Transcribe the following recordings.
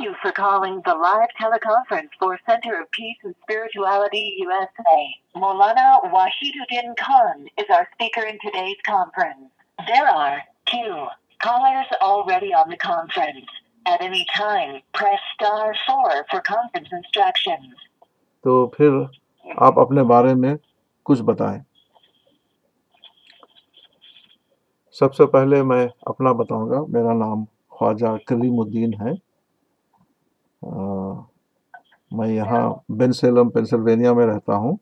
you for calling the live teleconference for Center of Peace and Spirituality USA. Molana Wahiduddin Khan is our speaker in today's conference. There are two callers already on the conference. At any time, press star four for conference instructions. تو پھر آپ اپنے بارے میں کچھ بتائیں سب سے پہلے میں اپنا بتاؤں گا میرا نام خواجہ کلیم الدین ہے میں یہاں بن سیلم پینسلوینیا میں رہتا ہوں۔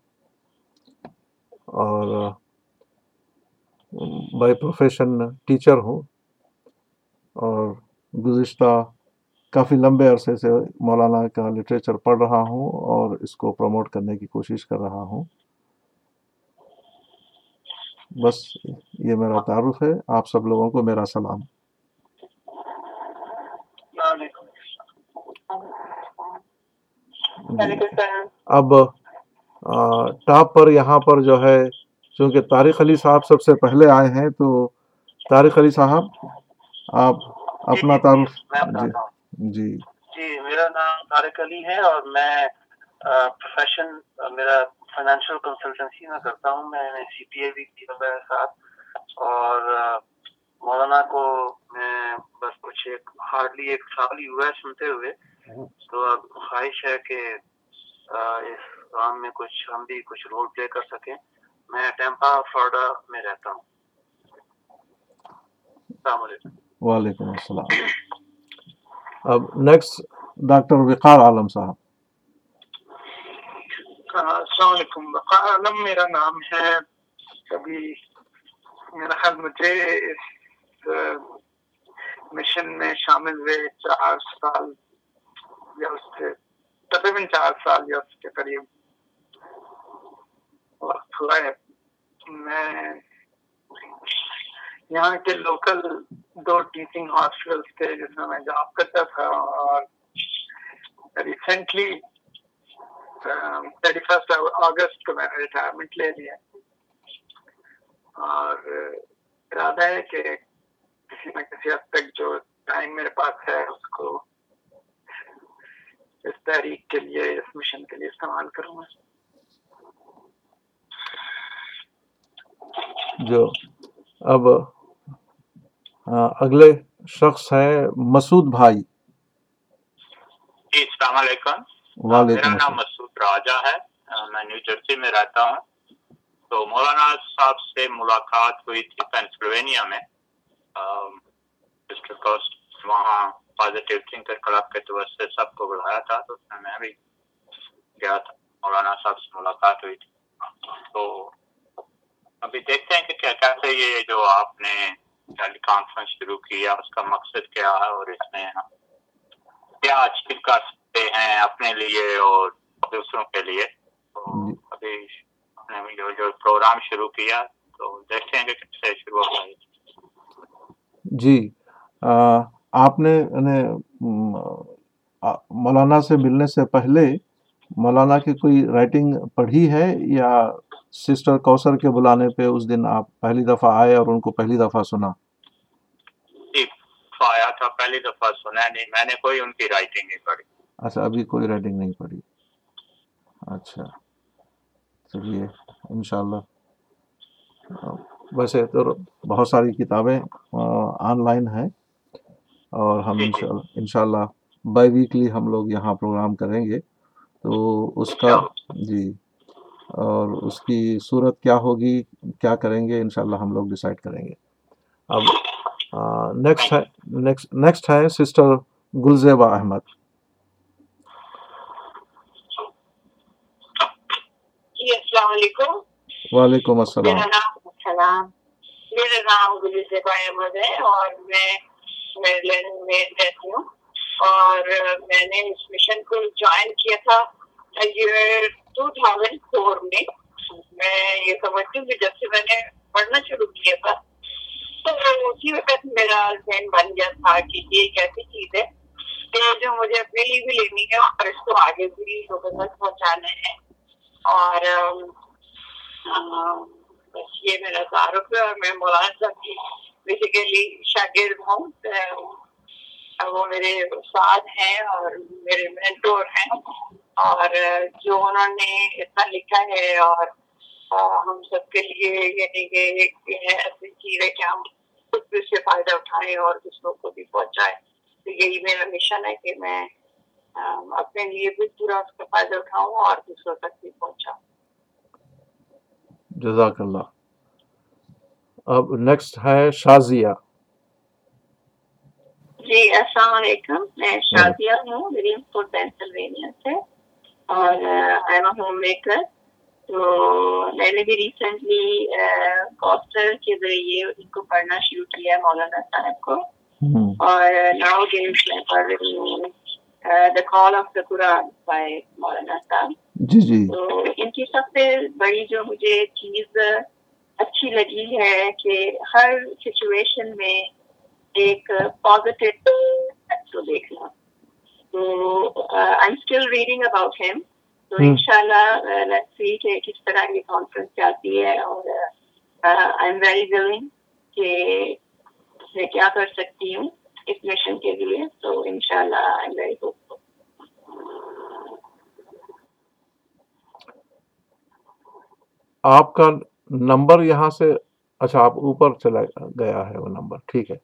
اور بائی پروفیشن ٹیچر ہوں۔ اور گزشتہ کافی لمبے عرصے سے مولانا کا لٹریچر پڑھ رہا ہوں اور اس کو پروموٹ کرنے کی کوشش کر رہا ہوں۔ بس یہ میرا تعارف ہے۔ آپ سب لوگوں کو میرا سلام۔ اب آ، ٹاپ پر یہاں پر جو ہے چونکہ طارق علی صاحب سب سے پہلے آئے ہیں تو طارق علی صاحب آپ اپنا تعارف جی بتاتا ہوں جی جی۔ میرا نام طارق علی ہے اور میں پروفیشن میرا فائنینشیل کنسلٹنسی میں کرتا ہوں۔ میں نے سی پی اے بھی کیا ہوا ہے ساتھ اور مولانا کو میں بس کچھ ایک ہارڈلی ایک سال ہی ہوا ہے سنتے ہوئے۔ تو اب خواہش ہے کہ اس کام میں کچھ ہم بھی کچھ رول پلے کر سکیں۔ میں ٹیمپا فلوریڈا میں رہتا ہوں۔ السلام علیکم۔ وعلیکم السلام۔ اب نیکسٹ ڈاکٹر وقار عالم صاحب۔ السلام علیکم۔ وقار عالم میرا نام ہے۔ کبھی میرا خیال مجھے اس مشن میں شامل ہوئے چار سال یا اس سے تقریباً چار سال یا اس کے قریب وقت ہوا ہے۔ میں یہاں کے لوکل دو ٹیچنگ ہاسپٹلس تھے جس میں میں جاب کرتا تھا اور ریسنٹلی تھرٹی فرسٹ اگست کو میں نے ریٹائرمنٹ لے لیا۔ اور ارادہ ہے کہ کسی نہ کسی حد تک جو ٹائم میرے پاس ہے اس کو تحریک کے لیے اس مشن کے لیے استعمال کروں گا جو اب آ، اگلے شخص ہیں مسعود بھائی۔ جی السلام علیکم۔ میرا نام مسعود راجہ ہے۔ میں نیو جرسی میں رہتا ہوں۔ تو مولانا صاحب سے ملاقات ہوئی تھی پینسلوینیا میں۔ وہاں پازیٹیو تھنکر کلب کے طور سے سب کو بلایا تھا تو اس میں میں بھی گیا تھا مولانا صاحب سے ملاقات ہوئی تھی تو ابھی دیکھتے ہیں کہ کیا کیسے یہ جو آپ نے ٹیلی کانفرنس شروع کیا اس کا مقصد کیا ہے اور اس میں کیا اچیو کر سکتے ہیں اپنے لیے اور دوسروں کے لیے تو ابھی نے جو جو پروگرام شروع کیا تو دیکھتے ہیں کہ کیسے شروع یہ جی آپ نے مولانا سے ملنے سے پہلے مولانا کی کوئی رائٹنگ پڑھی ہے یا سسٹر کوثر کے بلانے پہ اس دن آپ پہلی دفعہ آئے اور ان کو پہلی دفعہ سنا؟ جی آیا تھا پہلی دفعہ سنا نہیں میں نے کوئی ان کی رائٹنگ نہیں پڑھی۔ اچھا ابھی کوئی رائٹنگ نہیں پڑھی۔ اچھا چلیے انشاءاللہ۔ ویسے تو بہت ساری کتابیں آن لائن ہیں۔ اور ہم جی انشاءاللہ انشاءاللہ بائی ویکلی ہم لوگ یہاں پروگرام کریں گے۔ تو اس کا جی اور اس کی صورت کیا ہوگی کیا کریں گے انشاءاللہ ہم لوگ ڈیسائیڈ کریں گے۔ اب نیکسٹ ہے نیکسٹ سسٹر گلزیبہ احمد۔ جی السلام علیکم۔ وعلیکم میرا السلام نام السلام میرا نام گلزیبا احمد ہے اور میں میں میرلینڈ میں رہتی ہوں۔ اور میں نے اس مشن کو جوائن کیا تھا ایئر ٹو تھاؤزینڈ فور میں۔ میں یہ سمجھتی ہوں کہ جب سے میں نے پڑھنا شروع کیا تھا، تو اسی وقت میرا ذہن بن گیا تھا کہ یہ ایک ایسی چیز ہے۔ کہ جو مجھے اپنے لیے بھی لینی ہے اور اس کو آگے بھی لوگوں تک پہنچانا ہے۔ اور بس یہ میرا تعارف ہے اور میں مولانا صاحب کی بیسیکلی شاگرد ہوں وہ میرے استاد ہیں اور میرے مینٹور ہیں اور جو انہوں نے اتنا لکھا ہے اور ہم سب کے لیے یعنی کہ ایسی چیز ہے کہ ہم خود بھی اس سے فائدہ اٹھائیں اور دوسروں کو بھی پہنچائیں۔ تو یہی میرا مشن ہے کہ میں اپنے لیے بھی پورا اس کا فائدہ اٹھاؤں اور دوسروں تک بھی پہنچاؤں۔ جزاک اللہ۔ اب نیکسٹ ہے شازیہ۔ جی السلام علیکم۔ میں شازیہ ہوں گرین پور پینسلوینیا سے اور I am a homemaker تو میں نے بھی ریسنٹلی کوسٹر کے ذریعے ان کو پڑھنا شروع کیا ہے مولانا صاحب کو۔ اور ناؤ گیمس میں پڑھ رہی ہوں۔ دا کال آف دا قرآن بائی مولانا صاحب۔ جی جی۔ تو ان کی سب سے بڑی جو مجھے چیز اچھی لگی ہے کہ ہر سچویشن میں ایک پازیٹیو دیکھنا۔ تو I still reading about him تو ان شاء اللہ کہ کس طرح یہ کانفرنس جاتی ہے اور آئی ایم ویری ولنگ کہ میں کیا کر سکتی ہوں اس مشن کے لیے۔ تو ان شاء اللہ آئی ایم ویری ہوپ آپ کا نمبر یہاں سے اچھا آپ اوپر چلا گیا ہے وہ نمبر ٹھیک ہے۔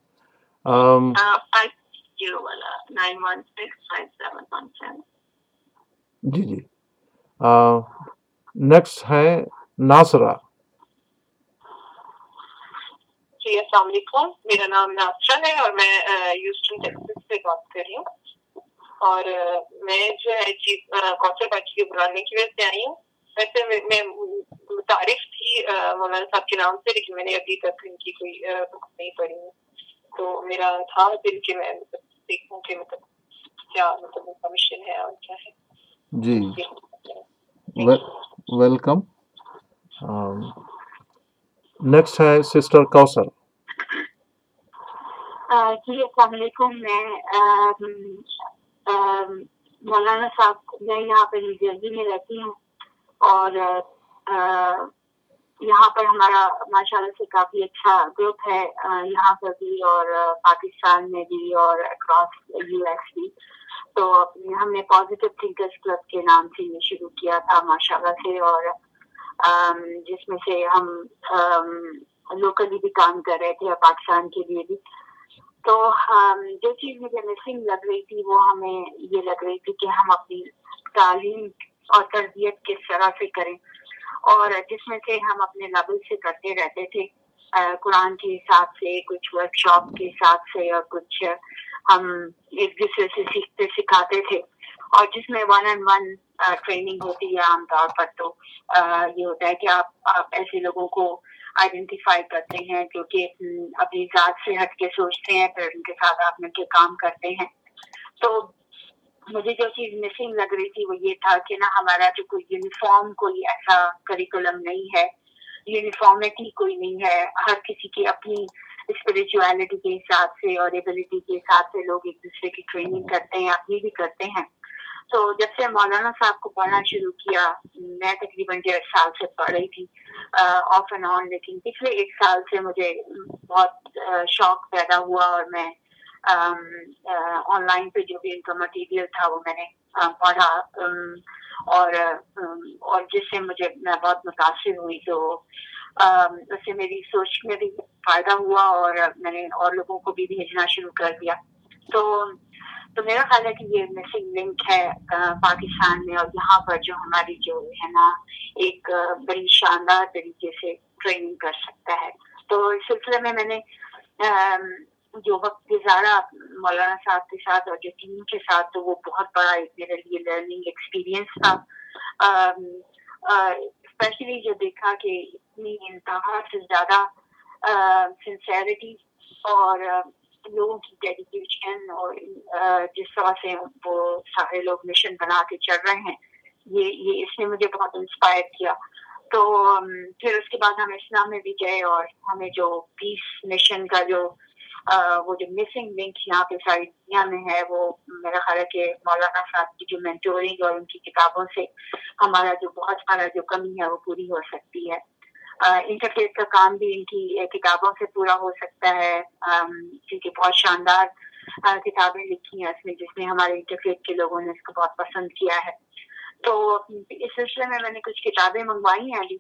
جی جی۔ نیکسٹ ہے ناصرہ۔ جی السلام علیکم۔ میرا نام ناصرہ ہے اور میں یوسٹن ٹیکسس سے بات کر رہی ہوں۔ اور میں جو ہے کوثر باجی کے بلانے کی وجہ سے آئی ہوں۔ ویسے میں تعریف تھی مولانا صاحب کے نام سے لیکن میں نے ابھی تک ان کی کوئی بک نہیں پڑھی۔ تو میرا تھا دل کہ میں دیکھوں کہ مطلب کیا مطلب ان کا مشن ہے اور کیا ہے۔ جی۔ ویلکم نیکسٹ ہے سسٹر کوثر جی السلام علیکم۔ میں مولانا صاحب میں یہاں پہ نیو جرسی میں رہتی ہوں اور یہاں پر ہمارا ماشاء اللہ سے کافی اچھا گروپ ہے۔ یہاں پر بھی اور پاکستان میں بھی اور اکراس یو ایس بھی۔ تو ہم نے پازیٹیو تھنکرس کلب کے نام سے یہ شروع کیا تھا ماشاء اللہ سے اور جس میں سے ہم لوکلی بھی کام کر رہے تھے اور پاکستان کے لیے بھی۔ تو جو چیز مجھے مسنگ لگ رہی تھی وہ ہمیں یہ لگ رہی تھی کہ ہم اپنی تعلیم اور تربیت کس طرح سے کریں۔ اور جس میں سے ہم اپنے لیول سے کرتے رہتے تھے قرآن کے حساب سے، کچھ ورک شاپ کے حساب سے اور کچھ ہم ایک دوسرے سے سیکھتے، سکھاتے تھے۔ اور جس میں ون اینڈ ون ٹریننگ ہوتی ہے عام طور پر تو یہ ہوتا ہے کہ آپ آپ ایسے لوگوں کو آئیڈینٹیفائی کرتے ہیں جو کہ اپنی ذات سے ہٹ کے سوچتے ہیں، پھر ان کے ساتھ آپ مل کے کام کرتے ہیں۔ تو مجھے جو چیز مسنگ لگ رہی تھی وہ یہ تھا کہ نا ہمارا جو کوئی یونیفارم کوئی ایسا کریکولم نہیں ہے۔ یونیفارمٹی کوئی نہیں ہے۔ ہر کسی کی اپنی اسپرچویلٹی کے حساب سے اور ایبلٹی کے حساب سے لوگ ایک دوسرے کی ٹریننگ کرتے ہیں، اپنی بھی کرتے ہیں۔ تو جب سے مولانا صاحب کو پڑھنا شروع کیا، میں تقریباً ڈیڑھ سال سے پڑھ رہی تھی آف اینڈ آن لیکن پچھلے ایک سال سے مجھے بہت شوق پیدا ہوا اور میں آن لائن پہ جو بھی ان کا مٹیریل تھا وہ میں نے پڑھا اور اور جس سے مجھے میں بہت متاثر ہوئی تو اس سے میری سوچ میں بھی فائدہ ہوا اور میں نے اور لوگوں کو بھی بھیجنا شروع کر دیا۔ تو تو میرا خیال ہے کہ یہ مسنگ لنک ہے پاکستان میں اور یہاں پر جو ہماری جو ہے نا ایک بڑی شاندار طریقے سے ٹریننگ کر سکتا ہے۔ تو اس سلسلے میں میں نے جو وقت گزارا مولانا صاحب کے ساتھ اور جو ٹیم کے ساتھ، تو وہ بہت بڑا ایک میرے لیے لرننگ ایکسپیرئنس تھا۔ اسپیشلی جو دیکھا کہ اتنی انتہا سے زیادہ سنسیرٹی اور لوگوں کی ڈیڈیکیشن اور جس طرح سے وہ سارے لوگ مشن بنا کے چل رہے ہیں، یہ یہ اس نے مجھے بہت انسپائر کیا۔ تو پھر اس کے بعد ہم اسلام میں بھی گئے اور ہمیں جو پیس مشن کا جو وہ جو مسنگ لنک یہاں پہ ساری دنیا میں ہے، وہ میرا خیال ہے کہ مولانا صاحب کی جو مینٹورنگ اور ان کی کتابوں سے ہمارا جو بہت سارا جو کمی ہے، وہ پوری ہو سکتی ہے۔ انٹرفیس کا کام بھی ان کی کتابوں سے پورا ہو سکتا ہے۔ کیونکہ بہت شاندار کتابیں لکھی ہیں اس میں، جس میں ہمارے انٹرفیس کے لوگوں نے اس کو بہت پسند کیا ہے۔ تو اس سلسلے میں میں نے کچھ کتابیں منگوائی ہیں ابھی۔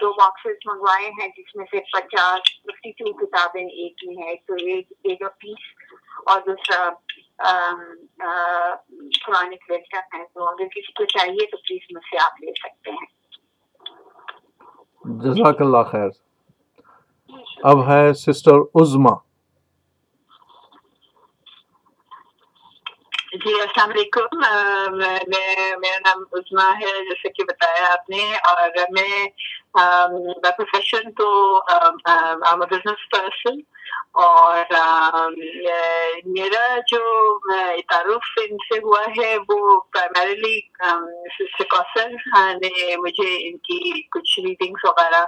دو باکسز منگوائے ہیں جس میں سے پچاس ففٹی ٹو کتابیں ایک ہی ہیں تو ایک ایج آف پیس اور دوسرا قرآن ویسٹرن ہے۔ تو اگر کسی کو چاہیے تو پلیز مجھ سے آپ لے سکتے ہیں۔ جزاک اللہ خیر۔ جی، اب ہے سسٹر عزمہ جی السلام علیکم۔ میں میرا نام عظما ہے جیسے کہ بتایا آپ نے۔ اور میں پروفیشن تو بزنس پرسن اور میرا جو تعارف ان سے ہوا ہے وہ پرائمریلی سکوسر نے مجھے ان کی کچھ ریڈنگس وغیرہ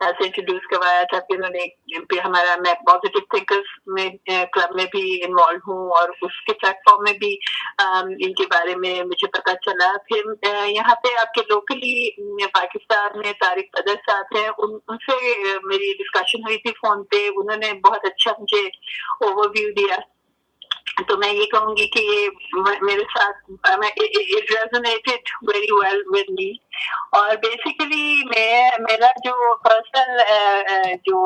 سے انٹروڈیوس کروایا تھا پھر انہوں نے پھر ہمارا میں پازیٹیو تھنکرس میں کلب میں بھی انوالو ہوں اور اس کے پلیٹ فارم میں بھی ان کے بارے میں مجھے پتہ چلا پھر یہاں پہ آپ کے لوکلی پاکستان میں طارق قدر صاحب ہیں ان سے میری ڈسکشن ہوئی تھی فون پہ انہوں نے بہت اچھا مجھے اوور ویو دیا۔ تو میں یہ کہوں گی کہ یہ میرے ساتھ resonated very well with me اور بیسیکلی میں میرا جو پرسنل جو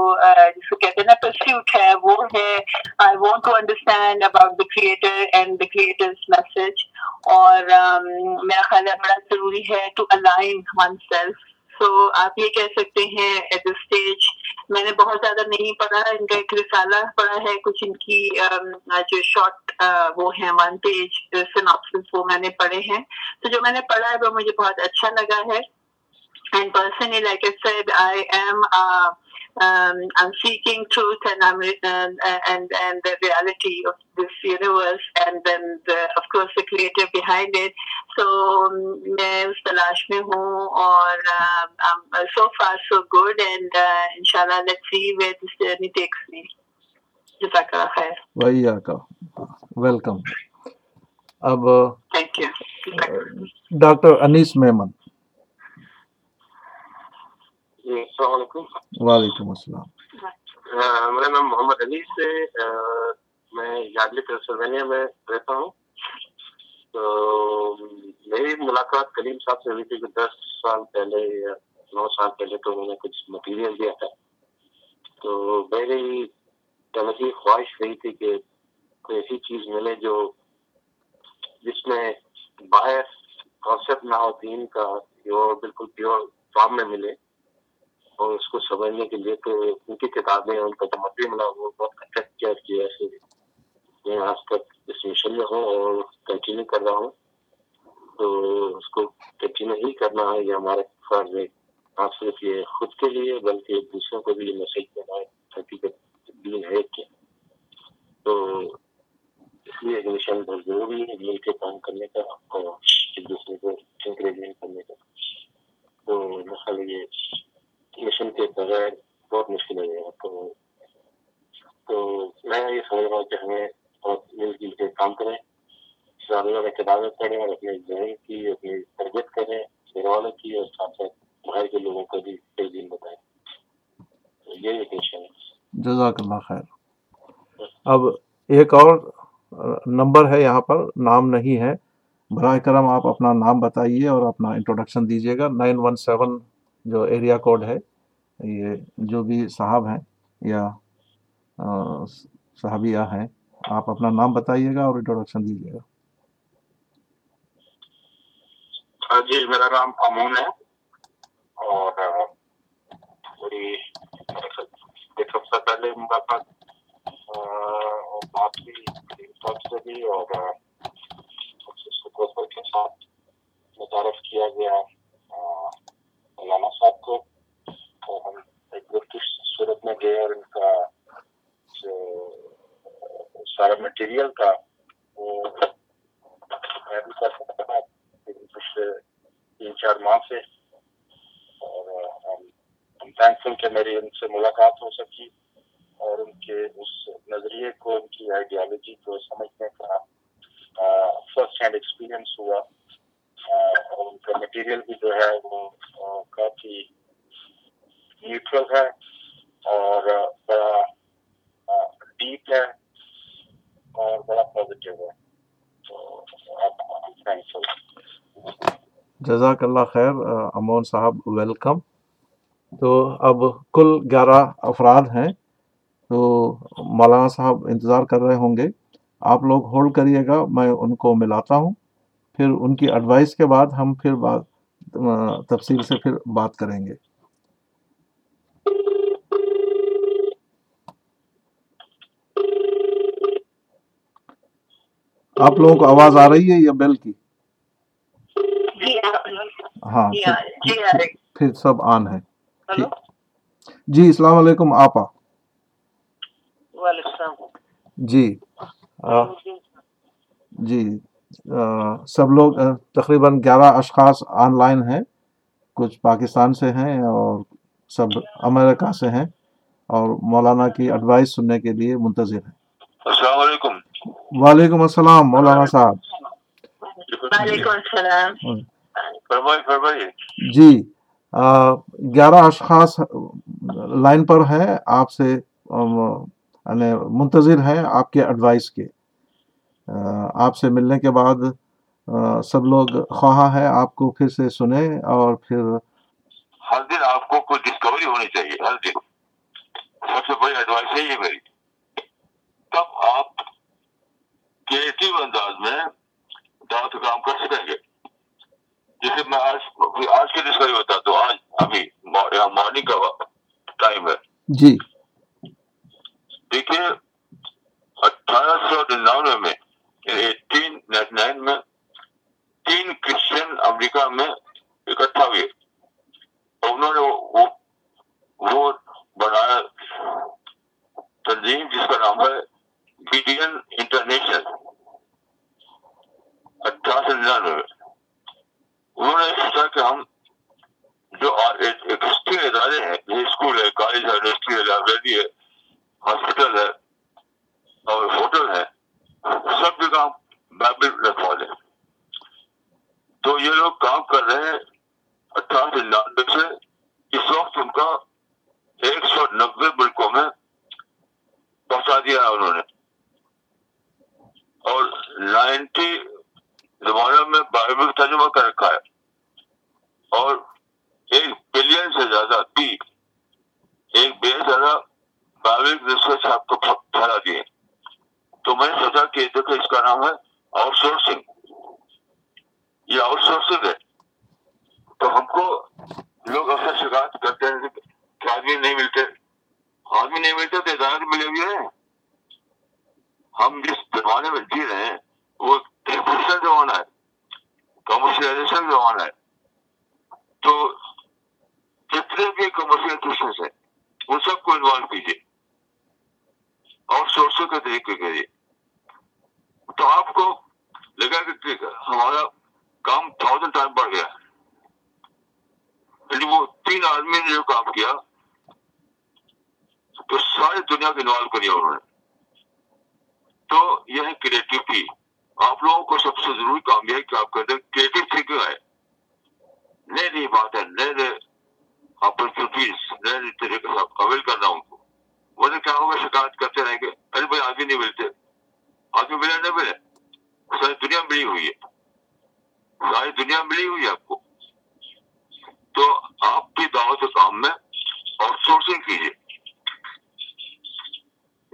جس کو کہتے ہیں نا پرسیوٹ ہے، وہ ہے I want to understand about the creator and the creator's message اور میرا خیال ہے بڑا ضروری ہے to align oneself so آپ یہ کہہ سکتے ہیں ایٹ دس اسٹیج میں نے بہت زیادہ نہیں پڑھا، ان کا ایک رسالہ پڑھا ہے، کچھ ان کی جو شارٹ وہ ہیں ون پیج سناپسس وہ میں نے پڑھے ہیں۔ تو جو میں نے پڑھا ہے وہ مجھے بہت اچھا لگا ہے۔ And personally like I am خیرکم ابھی ڈاکٹر انیس میمن جی السلام علیکم۔ وعلیکم السلام۔ میرا نام محمد علی سے میں یادلی پینسلوینیا میں رہتا ہوں۔ تو میری ملاقات کلیم صاحب سے ہوئی تھی کہ دس سال پہلے یا نو سال پہلے تو انہوں نے کچھ مٹیریل دیا تھا۔ تو میری تنقید خواہش رہی تھی کہ کوئی ایسی چیز ملے جو جس میں باعث کانسیپٹ نہ ہو دین کا بالکل پیور فارم میں ملے۔ اور اس کو سمجھنے کے لیے تو ان کی کتابیں ان کا جو مٹیریل وہ بہت اٹریکٹ کیا ہے میں آج تک اس مشن میں ہوں اور کنٹینیو کر رہا ہوں۔ تو اس کو کنٹینیو ہی کرنا ہے، یہ ہمارے فرض ہے۔ نہ صرف یہ خود کے لیے، بلکہ دوسروں کو بھی یہ میسج دینا ہے۔ حقیقت دین ہے کہ تو اس لیے ایک مشن بہت ضروری ہے، مل کے کام کرنے کا اور ایک دوسرے کو انکریجمنٹ کرنے کا۔ تو مسئلہ یہ مشن کے بغیر بہت مشکل ہو جائے گا تو تو میں یہ سمجھ رہا ہوں کہ ہمیں بہت مل جل کے کام کریں شرانیہ میں کتابیں پڑھیں اور اپنے ذہن کی اپنی تربیت کریں گھر والوں کی اور ساتھ ساتھ باہر کے لوگوں کو بھی کئی دن بتائیں یہ ایک جزاک اللہ خیر اب ایک اور نمبر ہے یہاں پر نام نہیں ہے براہ کرم آپ اپنا نام بتائیے اور اپنا انٹروڈکشن دیجیے گا نائن ون سیون جو ایریا کوڈ ہے، یہ جو بھی صاحب ہیں یا صحابیہ ہیں، آپ اپنا نام بتائیے گا اور انٹروڈکشن دیجیے گا۔ ہاں جی میرا نام امون ہے اور میری سب سے پہلے ملاقات بات سے بھی اور کے ساتھ متعارف کیا گیا۔ سیریل تھا وہ میں بھی تھا تین چار ماہ سے۔ اور ہم کہ میری ان سے ملاقات ہو سکی اور ان کے اس نظریے کو، ان کی آئیڈیالوجی کو سمجھنے کا فرسٹ ہینڈ ایکسپیرئنس ہوا۔ اور ان کا مٹیریل بھی جو ہے وہ کافی نیوٹرل ہے۔ جزاک اللہ خیر امون صاحب، ویلکم۔ تو اب کل گیارہ افراد ہیں، تو مولانا صاحب انتظار کر رہے ہوں گے۔ آپ لوگ ہولڈ کریے گا، میں ان کو ملاتا ہوں۔ پھر ان کی ایڈوائس کے بعد ہم پھر بات تفصیل سے پھر بات کریں گے۔ آپ لوگوں کو آواز آ رہی ہے یا بیل کی؟ ہاں جی پھر جی رہی پھر سب آن ہے۔ جی السلام علیکم آپا جی آ، جی۔ آ، سب لوگ تقریباً گیارہ اشخاص آن لائن ہیں۔ کچھ پاکستان سے ہیں اور سب امریکہ سے ہیں۔ اور مولانا کی ایڈوائس سننے کے لیے منتظر ہیں۔ السلام علیکم۔ وعلیکم السلام مولانا صاحب۔ وعلیکم السلام۔ فرمائیے فرمائیے جی گیارہ اشخاص لائن پر ہیں آپ سے یعنی منتظر ہیں آپ کے ایڈوائس کے۔ آپ سے ملنے کے بعد سب لوگ خواہاں ہیں آپ کو پھر سے سنیں اور پھر۔ ہر دن آپ کو کوئی ڈسکوری ہونی چاہیے ہر دن۔ سب سے بڑی ایڈوائس ہے یہ میری۔ تب آپ کریٹو انداز میں دعوت کا کام کر سکیں گے؟ جیسے میں آج آج کی ڈسکوری بتا تو آج ابھی مارننگ کا ٹائم ہے۔ جی۔ دیکھیے اٹھارہ سو ننانوے میں ایٹین نائنٹی نائن میں تین کرسچن امریکہ میں اکٹھا ہوئے۔ اور انہوں نے وہ وہ بنایا تنظیم جس کا نام ہے بیڈین انٹرنیشنل اٹھارہ سو ننانوے میں۔ انہوں نے سوچا کہ ہم جو ادارے ہیں جیسے اسکول ہے، کالج ہے یونیورسٹی ہے، لائبریری ہے، ہاسپٹل ہے اور ہوٹل ہے، سب جگہ ہم بائبل رکھوا دیں تو یہ لوگ کام کر رہے ہیں اٹھارہ سو ننانوے سے۔ اس وقت ان کا ایک سو نبے ملکوں میں پہنچا دیا ہے انہوں نے۔ اور نائنٹی زمانوں میں بائبل ترجمہ کر رکھا ہے۔ اور ایک بلین سے زیادہ بھی، ایک بے زیادہ بائبل نسخے سے آپ کو پھیلا دیے۔ تو میں نے سوچا کہ دیکھو اس کا نام ہے آؤٹ سورسنگ یہ آؤٹ سورسنگ ہے۔ تو ہم کو لوگ اکثر شکایت کرتے ہیں کہ آدمی نہیں ملتے۔ آدمی نہیں ملتے تو ادارے ملے ہوئے ہیں۔ ہم جس زمانے میں جی رہے ہیں، وہ کرپشن زمانہ ہے کمرشلائزیشن زمانہ ہے تو جتنے بھی کمرشل کرسچنس ہیں ان سب کو انوالو کیجیے اور سورسوں کے طریقے کے لیے تو آپ کو لگا کہ ہمارا کام تھاؤزینڈ ٹائم بڑھ گیا یعنی وہ تین آدمی نے جو کام کیا تو ساری دنیا کو انوالو کری انہوں نے تو یہ ہے کریٹیوٹی آپ لوگوں کو سب سے ضروری کام یہ ہے کہ آپ کہتے ہیں کریٹو تھنکنگ ہے نئے نئی بات ہے نئے نئے اپرچونیٹیز نئے نئے طریقے سے اویل کرنا ان کو ورنہ کیا ہوگا، شکایت کرتے رہیں گے۔ ارے بھائی آدمی نہیں ملتے آدمی ملے نہ ملے ساری دنیا ملی ہوئی ہے۔ ساری دنیا ملی ہوئی ہے آپ کو۔ تو آپ کی دعوت کام میں آؤٹ سورسنگ کیجیے۔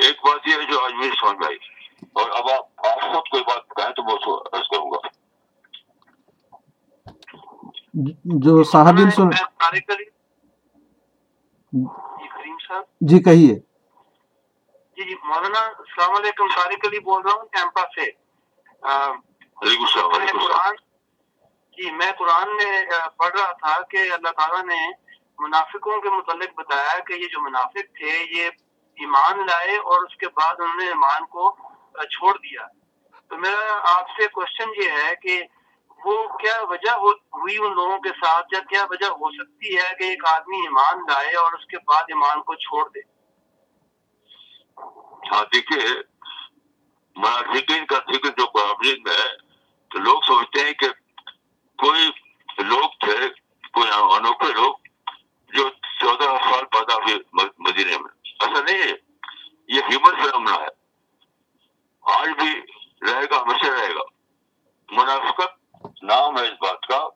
ایک بات یہ ہے جو آج میری سمجھ میں آئی۔ اور اب آپ آپ خود کوئی بات بتائیں تو میں عرض کروں گا جو سن جی صاحب جی کہیے جی جی مولانا السلام علیکم طارق علی بول رہا ہوں کیمپا سے قرآن جی میں قرآن میں پڑھ رہا تھا کہ اللہ تعالیٰ نے منافقوں کے متعلق بتایا کہ یہ جو منافق تھے یہ ایمان لائے اور اس کے بعد انہوں نے ایمان کو چھوڑ دیا۔ تو میرا آپ سے کوشچن یہ ہے کہ وہ کیا وجہ ہوئی ان لوگوں کے ساتھ یا کیا وجہ ہو سکتی ہے کہ ایک آدمی ایمان لائے اور اس کے بعد ایمان کو چھوڑ دے؟ ہاں دیکھیے منافقین کا ذکر جو میں ہے، تو لوگ سمجھتے ہیں کہ کوئی لوگ تھے، کوئی انوکھے لوگ جو چودہ سال پیدا ہوئے مدینے میں۔ ایسا نہیں ہے، یہ ہیومن فنامنا ہے۔ آج بھی رہے گا، ہمیشہ رہے گا۔ منافقت نام ہے اس بات کا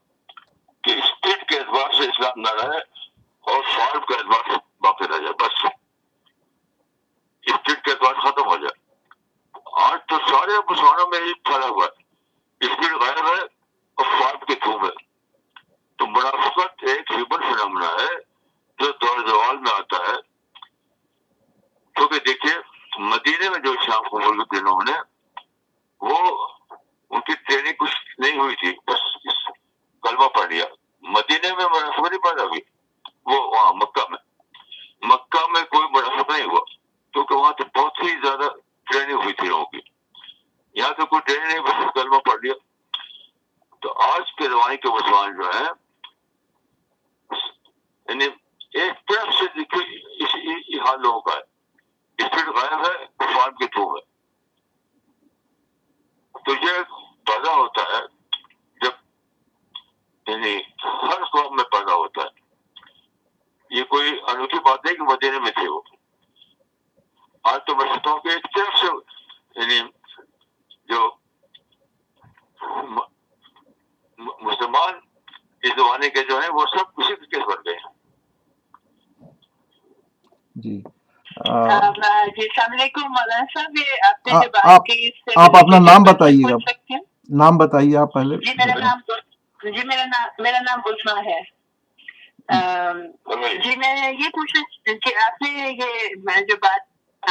کہ اسٹیٹ کے اعتبار سے اسلام نہ رہے اور فارم کے اعتبار سے باقی رہ جائے، بس۔ اسٹیٹ کے اعتبار ختم ہو جائے۔ آج تو سارے مسلمانوں میں یہ پھیلا ہوا ہے۔ اسپیڈ غائب ہے اور فارم کے تھرو ہے تو منافقت ایک ہیومن فنامنا ہے جو دور زوال میں آتا ہے۔ کیونکہ دیکھیے مدینے میں جو اسلام قبول کے دنوں نے، وہ ان کی ٹریننگ کچھ نہیں ہوئی تھی، بس کلمہ پڑھ لیا۔ مدینے میں منافق نہیں پیدا ہوئی وہ وہاں مکہ میں۔ مکہ میں کوئی منافق نہیں ہوا، کیونکہ وہاں تو بہت ہی زیادہ ٹریننگ ہوئی تھی لوگوں کی۔ یہاں تو کوئی ٹریننگ نہیں، بس کلمہ پڑھ لیا۔ تو آج کے روانی کے مسلمان جو ہیں یعنی ایک طرف سے دیکھیے یہ حال لوگوں کا ہے۔ اسپیڈ غائب ہے، طوفان کے تھرو ہے۔ تو یہ پیدا ہوتا ہے جب یعنی ہر قوم میں پیدا ہوتا ہے۔ یہ کوئی انوکھی بات نہیں کہ مدینے میں تھے وہ۔ آج تو میں سمجھتا ہوں کہ ایک طرف سے یعنی جو مسلمان اس زمانے کے جو ہیں، وہ سب اسی طریقے سے بن گئے ہیں۔ جی۔ جی السلام علیکم مولانا صاحب آپ اپنا نام بتائیے گا؟ نام بتائیے آپ پہلے۔ جی میرا نام جی میرا نام میرا نام بسما ہے۔ ام، جی میں یہ پوچھنا کہ آپ نے یہ میں جو بات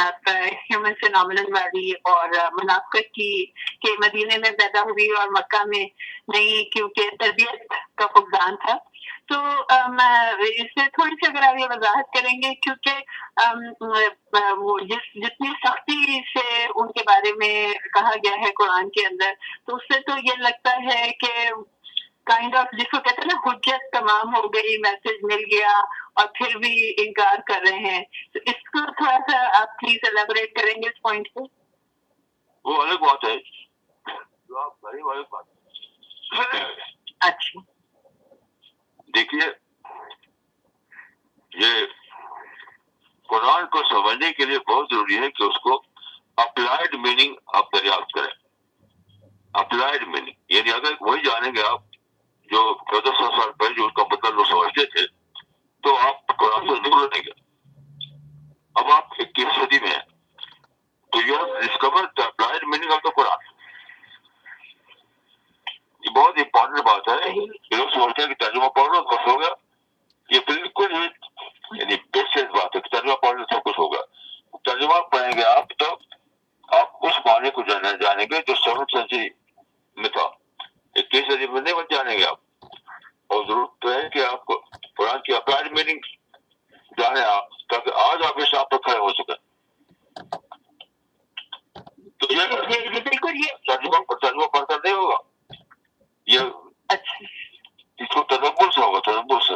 آپ ہیومن فینومنل والی اور منافقت کی کہ مدینے میں پیدا ہوئی اور مکہ میں نہیں کیونکہ تربیت کا فقدان تھا۔ تو اس سے تھوڑی سی اگر آپ یہ وضاحت کریں گے کیونکہ جس جتنی سختی سے ان کے بارے میں کہا گیا ہے قرآن کے اندر تو اس سے تو یہ لگتا ہے کہ کائنڈ آف جس کو کہتے ہیں نا حجت تمام ہو گئی میسج مل گیا اور پھر بھی انکار کر رہے ہیں۔ تو اس کو تھوڑا سا آپ پلیز الیبوریٹ کریں گے اس پوائنٹ کو۔ وہ الگ بات ہے۔ جو آپ بات۔ ہے اچھا۔ دیکھیے، یہ قرآن کو سمجھنے کے لیے بہت ضروری ہے کہ اس کو اپلائڈ میننگ آپ دریافت کریں۔ اپلائڈ میننگ یعنی اگر وہی جانیں گے آپ جو چودہ سو سال پہلے جو اس کا مطلب لوگ سمجھتے تھے، تو آپ قرآن سے دور رہیں گے۔ اب آپ اکیس صدی میں ہیں؟ تو you discover the applied meaning of the Quran یہ بہت امپورٹنٹ بات ہے کہ لوگ سوچتے ہیں کہ ترجمہ پڑھ لو بس ہو گیا یہ بالکل یعنی بیسس بات ہے کہ ترجمہ پڑھ لو سب کچھ ہوگا ترجمہ پڑھیں گے آپ تو آپ اس معنی کو جانے جانیں گے جو سیون سینچری میں تھا اکیس صدی میں نہیں بن جانیں گے آپ اور ضرورت تو ہے کہ آپ کو قرآن کی اپلائڈ میننگ جانے آپ تاکہ آج آپ اس آپ پر کھڑے ہو سکیں تو یہ بالکل یہ ترجمہ ترجمہ پڑھ کر نہیں ہوگا یہ اچھا۔ اس کو تدبر سے ہوگا تدبر سے۔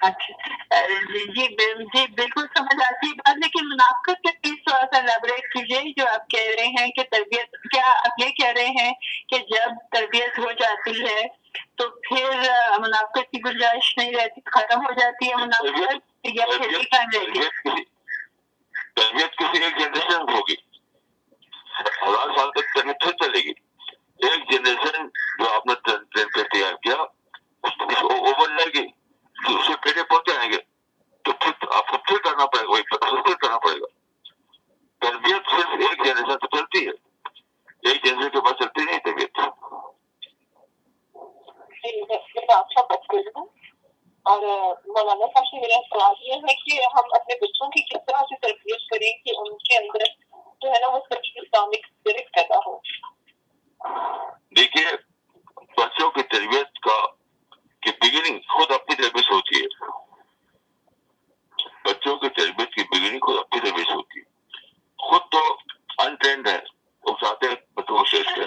اچھا۔ جی جی بالکل سمجھ آتی ہے بات لیکن منافقت تھوڑا سا لیبریٹ کیجیے جو آپ کہہ رہے ہیں کہ تربیت کیا آپ یہ کہہ رہے ہیں کہ جب تربیت ہو جاتی ہے تو پھر منافقت کی گنجائش نہیں رہتی ختم ہو جاتی ہے منافقت یا رہتی ہے؟ تربیت کسی ایک جنریشن ہوگی۔ ہزار سال تک چلے گی۔ ایک جنریشن جو آپ نے ٹرین پہ تیار کیا اس اس کو وہ بن گی اس سے پیڑے پہنچ جائیں گے تو پھر آپ کو پھر کرنا پڑے گا وہی پھر کرنا پڑے گا تربیت صرف ایک جنریشن سے چلتی ہے ایک جنریشن کے بعد چلتی نہیں تربیت اور مولانا صاحب سے میرا سوال یہ ہے کہ ہم اپنے بچوں کی کس طرح سے تربیت کریں کہ ان کے اندر جو ہے نا وہ اسلامک اسپرٹ پیدا ہو دیکھیے بچوں کی تربیت کا کی بگننگ خود ہوتی ہے بچوں کی تربیت کی بگننگ خود اپنی تربیت سے ہوتی ہے خود تو انٹرینڈ ہے وہ چاہتے ہیں بچوں کو شیش کریں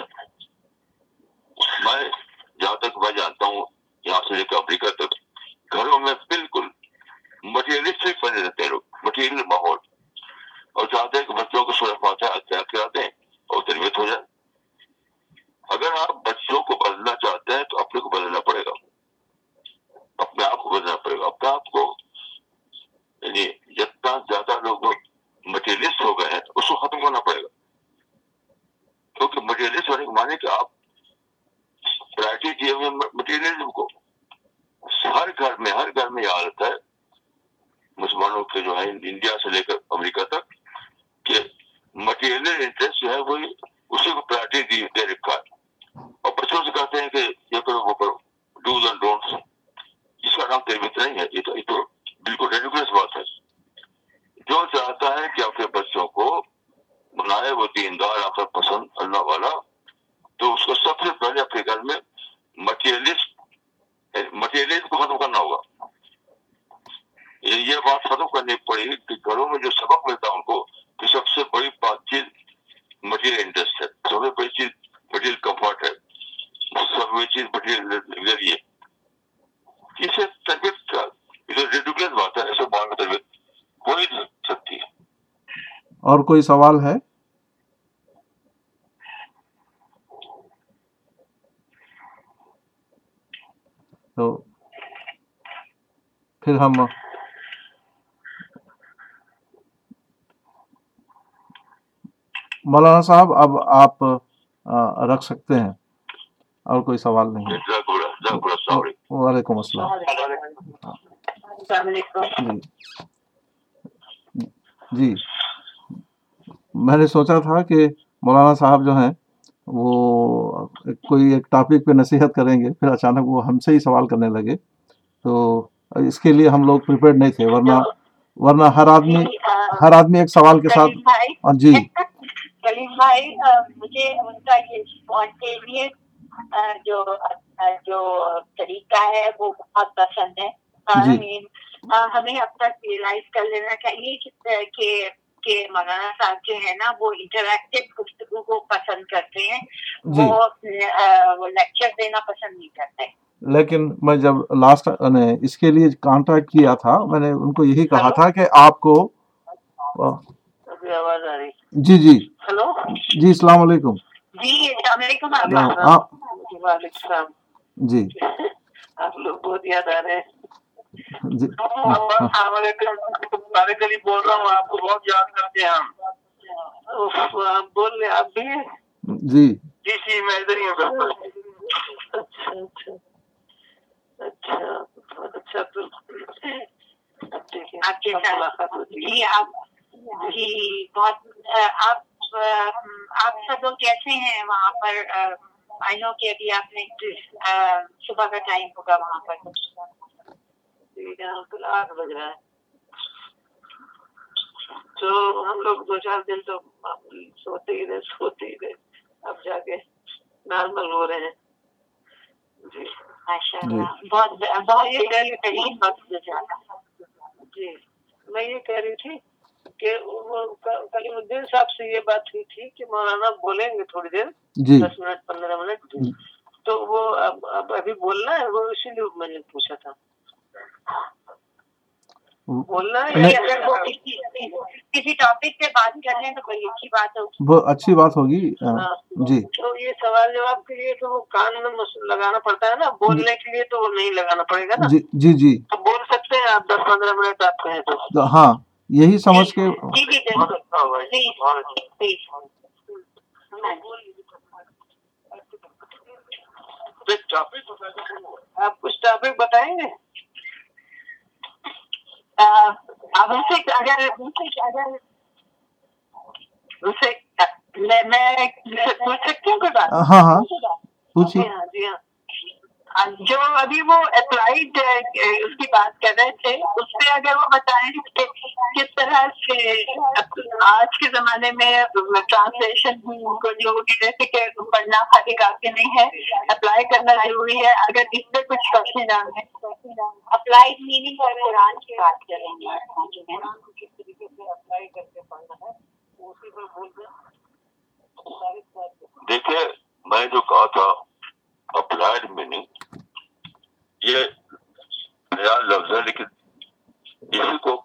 میں جہاں تک میں جانتا ہوں یہاں سے لے کے امریکہ تک گھروں میں بالکل مٹیریلسٹک بنے رہتے ہیں لوگ مٹیریل ماحول اور چاہتے ہیں کہ بچوں کو سورہ فاتحہ اختیار کرا دیں اور تربیت ہو جائے اگر آپ بچوں کو بدلنا چاہتے ہیں تو اپنے کو بدلنا پڑے گا اپنے آپ کو بدلنا پڑے گا اپنے آپ کو یعنی جتنا زیادہ لوگ مٹیریلسٹ ہو گئے ہیں اس کو ختم کرنا پڑے گا مانے کہ آپ پرائرٹی دیے ہوئے مٹیریلزم کو ہر گھر میں ہر گھر میں یہ حالت ہے مسلمانوں کے جو ہے انڈیا سے لے کر امریکہ تک کہ مٹیریل انٹرسٹ جو ہے وہی اسی کو پرائرٹی دے رکھا ہے اور بچوں سے کہتے ہیں کہ یہ کرو وہ کرو ڈوز اینڈ ڈونٹس اس کا نام تربیت نہیں ہے یہ تو یہ تو بالکل ریڈیکولس بات ہے جو چاہتا ہے کہ اپنے بچوں کو بنائے وہ دیندار آپ کا پسند اللہ والا تو اس کو سب سے پہلے اپنے گھر میں مٹیریلسٹ مٹیریلسٹ کو ختم کرنا ہوگا یہ بات ختم کرنی پڑے گی کہ گھروں میں جو سبق ملتا ہے ان کو کہ سب سے بڑی بات چیز مٹیریل انٹرسٹ ہے سب سے بڑی چیز مٹیریل کمفرٹ ہے سب سے بڑی چیز مٹیریل لگژری ہے اسے تربیت کا ریڈیکولس بات ہے ایسے بال میں تربیت ہو ہی نہیں سکتی ہے اور کوئی سوال ہے؟ تو پھر ہم مولانا صاحب اب آپ رکھ سکتے ہیں اور کوئی سوال نہیں وعلیکم السلام۔ جی۔ جی۔ میں نے سوچا تھا کہ مولانا صاحب جو ہیں وہ کوئی ایک ٹاپک پہ نصیحت کریں گے پھر اچانک وہ ہم سے ہی سوال کرنے لگے۔ تو اس کے لیے ہم لوگ پریپیئرڈ نہیں تھے ورنہ ورنہ ہر آدمی ہر آدمی ایک سوال کے ساتھ۔ ہاں جی۔ بھائی مجھے ان کا یہ اسپونٹینیس جو آ، جو طریقہ ہے وہ بہت پسند ہے۔ جی۔ ہمیں اب تک ریئلائز کر لینا چاہیے کہ- کہ مولانا صاحب جو ہے نا وہ انٹریکٹیو گفتگو کو پسند کرتے ہیں۔ جی۔ وہ لیکچر دینا پسند نہیں کرتے۔ لیکن میں جب لاسٹ اس کے لیے کانٹیکٹ کیا تھا میں نے ان کو یہی کہا تھا کہ آپ کو جی جی۔ ہلو۔ جی السلام علیکم۔ جی السلام علیکم۔ جی۔ آپ لوگ بہت یاد آ رہے ہیں۔ السلام علیکم طارق علی بول رہا ہوں آپ کو بہت یاد کرتے ہیں ہم۔ بول رہے آپ بھی؟ جی۔ جی جی میں ادھر ہی ہوں۔ اچھا اچھا اچھا اچھا تو آپ کے ساتھ جی آپ جی بہت آپ آپ سب لوگ کیسے ہیں وہاں پر؟ آئی نو کہ ابھی آپ نے صبح کا ٹائم ہوگا وہاں پر۔ آٹھ بج رہا ہے۔ تو ہم لوگ دو چار دن تو سوتے ہی رہے سوتے ہی رہے۔ اب جا کے نارمل ہو رہے ہیں۔ جی۔ ماشاء اللہ بہت بہت بہترین وقت گزارا جی۔ میں یہ کہہ رہی تھی کہ وہ کلیم الدین صاحب سے یہ بات ہوئی تھی کہ مولانا بولیں گے تھوڑی دیر۔ جی۔ دس منٹ پندرہ منٹ۔ تو وہ اب اب ابھی بولنا ہے وہ اسی لیے میں نے پوچھا تھا۔ کسی ٹاپک پہ بات کر لیں تو اچھی بات ہوگی۔ وہ اچھی بات ہوگی۔ آ، جی۔ تو یہ سوال جواب کے لیے تو وہ کان میں لگانا پڑتا ہے نا۔ بولنے کے لیے تو وہ نہیں لگانا پڑے گا نا۔ جی جی جی۔ تو بول سکتے ہیں آپ دس پندرہ منٹ آپ کہیں تو۔ ہاں یہی سمجھ کے جی جی آپ کچھ ٹاپک بتائیں گے؟ اب ان سے اگر اگر ان سے میں پوچھ سکتی ہوں کوئی بات؟ ہاں ہاں۔ پوچھیے۔ جی ہاں جی ہاں۔ جو ابھی وہ اپلائیڈ اس کی بات کر رہے تھے اس پہ اگر وہ بتائیں کہ کس طرح سے آج کے زمانے میں ٹرانسلیشن کو لوگ کہہ رہے تھے کہ پڑھنا خالی کافی نہیں ہے اپلائی کرنا ضروری ہے اگر اس پہ کچھ روشنی ڈالیں اپلائیڈ میننگ اور قرآن کی بات کریں گے کس طریقے سے اپلائی کر کے پڑھنا ہے اسی پر بول دیکھیے میں جو کہا تھا اپلائڈ میننگ یہ نیا لفظ ہے لیکن اسی کو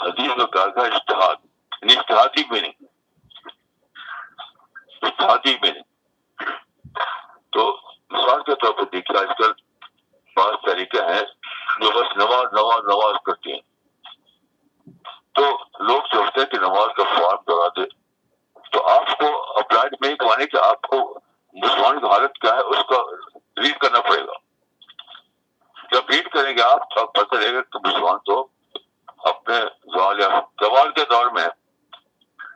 حدیث میں کہا گیا اشتہاد یعنی اشتہادی میننگ اشتہادی میننگ تو مثال کے طور پر دیکھیے، آج کل بعض طریقے ہیں جو بس نماز نماز نماز کرتے ہیں۔ تو لوگ سوچتے ہیں کہ نماز کا فارم کرا دے۔ تو آپ کو اپلائڈ میں کمانے کہ آپ کو مسلمان کی حالت کیا ہے، اس کا ریڈ کرنا پڑے گا۔ جب ریڈ کریں گے آپ تب پتہ لگے گا کہ مسلمان تو اپنے زوال یا زوال کے دور میں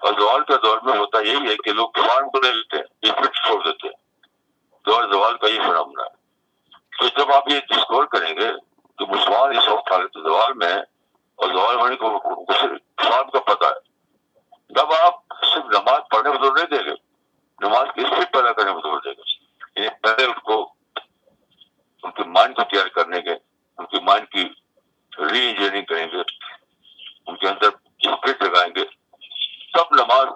اور زوال کے دور میں ہوتا یہی ہے کہ لوگ فارم کو لے لیتے ہیں افیکٹ چھوڑ دیتے ہیں۔ زوال زوال کا یہ فنامنا ہے۔ تو جب آپ یہ ڈسکور کریں گے کہ مسلمان اس وقت حالت زوال میں ہے اور زوال ہونے کو فارم کا پتہ ہے جب آپ صرف نماز پڑھنے میں زور نہیں دیں گے۔ نماز کی اسپیڈ پیدا کرنے میں زور دیں گے۔ یعنی پہلے اس کو ان کے مائنڈ کو تیار کرنے کے، ان کے مائنڈ کی ری انجینئرنگ کریں گے۔ ان کے اندر اسپرٹ لگائیں گے۔ سب نماز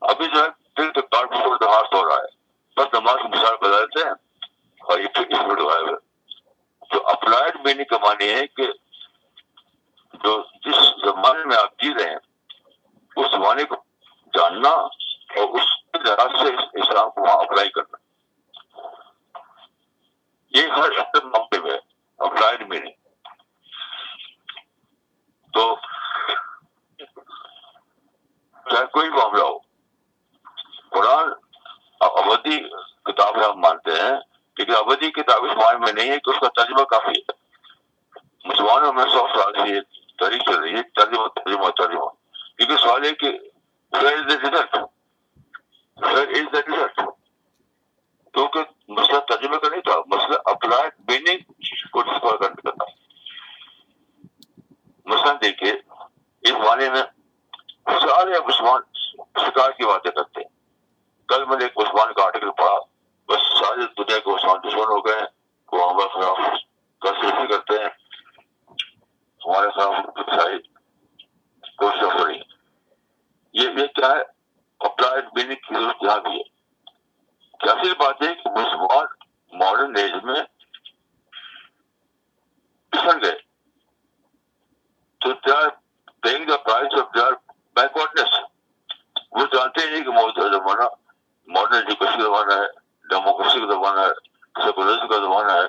ابھی جو ہے دل کے کارڈ پر ہاتھ ہو رہا ہے۔ بس نماز کی مثال بتا دیتے ہیں۔ اور یہ اسپرٹ لگائے ہوئے تو اپلائڈ میننگ کا معنی ہے کہ جو جس زمانے میں آپ جی رہے ہیں، اس زمانے کو جاننا اور اس لحاظ سے اسلام کو وہاں اپلائی کرنا۔ یہ ہر اہم معاملے میں اپلائڈ میننگ تو چاہے کوئی معاملہ ہو قرآن ابدی کتاب ہے ہم مانتے ہیں لیکن ابدی کتاب اس معنی میں نہیں ہے کہ اس کا ترجمہ کافی ہے مسلمانوں میں سو سال سے یہ تحریک چل رہی ہے ترجمہ ترجمہ ترجمہ کیونکہ سوال ہے کہ where is the result where is the result کیونکہ مسئلہ ترجمے کا نہیں تھا مسئلہ اپلائڈ میننگ کو ڈسکور کرنے کا تھا۔ مثلاً دیکھیے، اس معنی میں سارے مسلمان شکار کی باتیں کرتے ہیں۔ کل میں نے ایک مسلمان کا آرٹیکل پڑھا۔ بس ساری دنیا کے مسلمان دشمن ہو گئے وہ ہمارے خلاف کنسپریسی کرتے ہیں۔ ہمارے خلاف شاہد کوشش ہو رہی یہ کیا ہے؟ اپلائڈ میننگ کی ضرورت یہاں بھی ہے۔ ظاہر بات ہے کہ مسلمان ماڈرن ایج میں پسند گئے؟ تو they are paying the price of they are backwardness? وہ جانتے نہیں کہ موجودہ زمانہ ماڈرن ایجوکیشن کا زمانہ ہے، ڈیموکریسی کا زمانہ ہے، سیکولرزم کا زمانہ ہے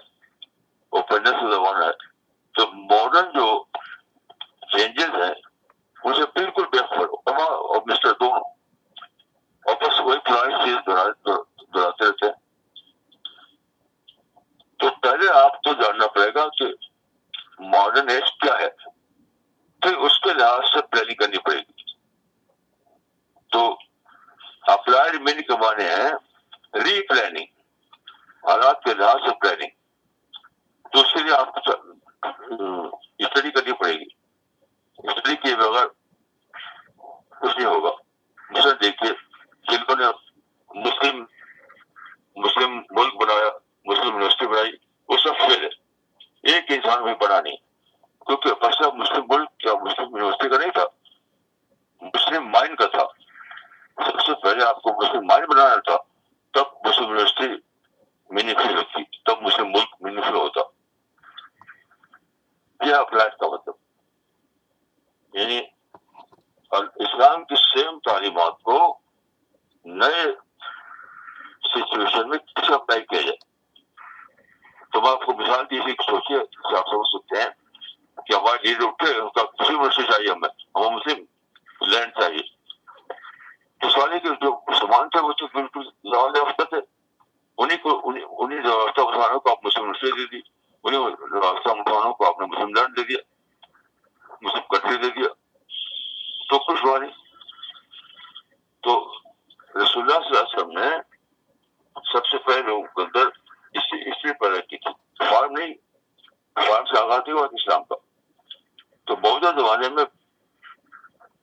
تو موجودہ زمانے میں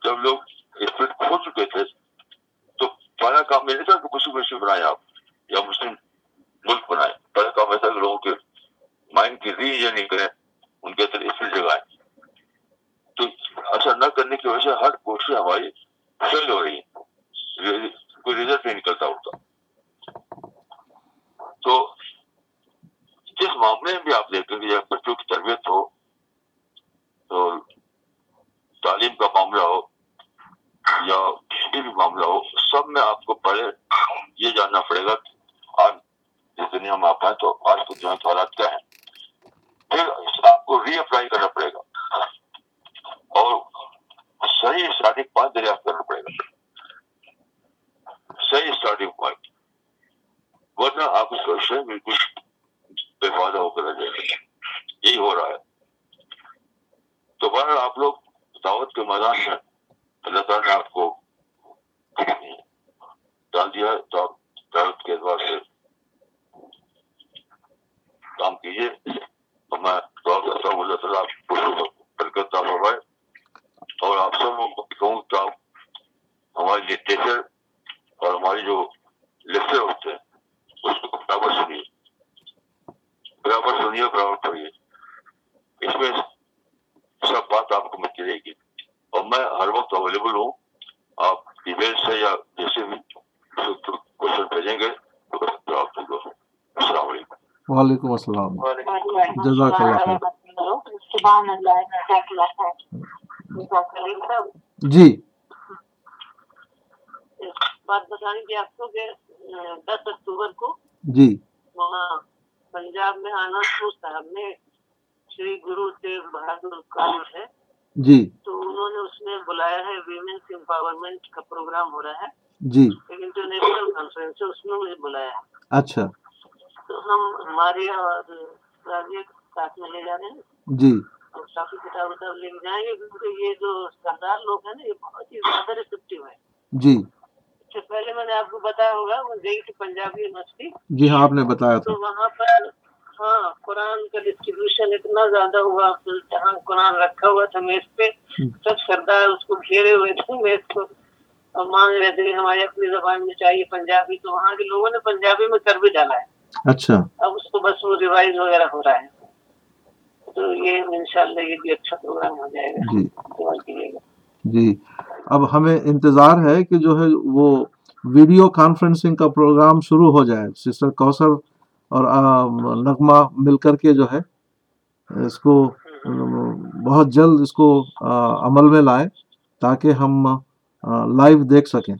جب لوگ اسپرٹ کھو چکے تھے، تو پہلا کام یہ نہیں تھا کہ مسلم مسلم بنائے آپ یا مسلم ملک بنائے. پہلا کام ایسا کہ لوگوں کے مائنڈ کی ری انجینئرنگ کریں، ان کے اندر اسپرٹ جگائیں تو ایسا نہ کرنے کی وجہ سے ہر کوشش ہماری فیل ہو رہی ہے۔ کوئی ریزلٹ نہیں نکلتا ہوتا تو جس معاملے میں بھی آپ دیکھیں گے جب بچوں کی تربیت ہو، تو تعلیم کا معاملہ ہو، یا کسی بھی معاملہ ہو، سب میں آپ کو پہلے یہ جاننا پڑے گا کہ آج جس دنیا میں آپ آئے تو آج کو جو ہے حالات کیا ہیں۔ پھر آپ کو ری اپلائی کرنا پڑے گا۔ اور صحیح اسٹارٹنگ پوائنٹ دریافت کرنا پڑے گا۔ صحیح اسٹارٹنگ پوائنٹ ورنہ آپ کی کوششیں بالکل بے فائدہ ہو کر رہ جائیں گے یہی ہو رہا ہے۔ تو بہرحال آپ لوگ دعوت کے میدان میں اللہ تعالیٰ نے آپ کو ڈال دیا ہے، تو آپ دعوت کے اعتبار سے کام کیجیے۔ اور میں دعا کرتا ہوں، اللہ تعالیٰ آپ کو برکت عطا فرمائے۔ اور آپ سب کو کہوں کہ آپ ہماری لٹریچر اور ہماری جو لیکچر ہوتے ہیں، اس کو برابر سنیے۔ برابر سنیے برابر پڑھیے۔ اس میں سب بات آپ کو ملتی رہے گی اور میں ہر وقت اویلیبل ہوں آپ ای میل سے یا جیسے بھی کوشچن بھیجیں گے تو جواب دوں گا السلام علیکم وعلیکم السلام جزاک اللہ جی بات بتانے کی آپ کو کہ دس اکتوبر کو جی وہاں پنجاب میں پور صاحب میں شری گرو تیغ بہادر کالج ہے۔ جی۔ تو انہوں نے اس میں بلایا ہے ویمنس امپاورمنٹ کا پروگرام ہو رہا ہے۔ جی۔ ایک انٹرنیشنل کانفرنس ہے اس میں مجھے بلایا ہے۔ اچھا۔ تو ہم ہمارے اور راجیہ ساتھ میں لے جا رہے ہیں۔ جی۔ اور کافی کتاب وتاب لے جائیں گے کیونکہ یہ جو سردار لوگ ہیں نا یہ بہت ہی زیادہ ریسپٹیو ہے جی۔ پہلے میں نے آپ کو بتایا ہوگا وہ گئی تھی پنجابی یونیورسٹی۔ جی ہاں آپ نے بتایا تھا۔ تو وہاں پر ہاں قرآن کا ڈسٹریبیوشن اتنا زیادہ ہوا جہاں قرآن رکھا ہوا تھا میز پہ سب سردار اس کو گھیرے ہوئے تھے میز کو۔ اور مانگ رہے تھے ہماری اپنی زبان میں چاہیے پنجابی تو وہاں کے لوگوں نے پنجابی میں کر بھی ڈالا ہے۔ اچھا۔ اب اس کو بس وہ ریوائز وغیرہ ہو رہا ہے۔ تو یہ انشاءاللہ یہ بھی اچھا پروگرام ہو جائے گا۔ جی۔ جی۔ اب ہمیں انتظار ہے کہ جو ہے وہ ویڈیو کانفرنسنگ کا پروگرام شروع ہو جائے۔ سسٹر کوثر اور نغمہ مل کر کے جو ہے اس کو بہت جلد اس کو عمل میں لائیں تاکہ ہم لائیو دیکھ سکیں۔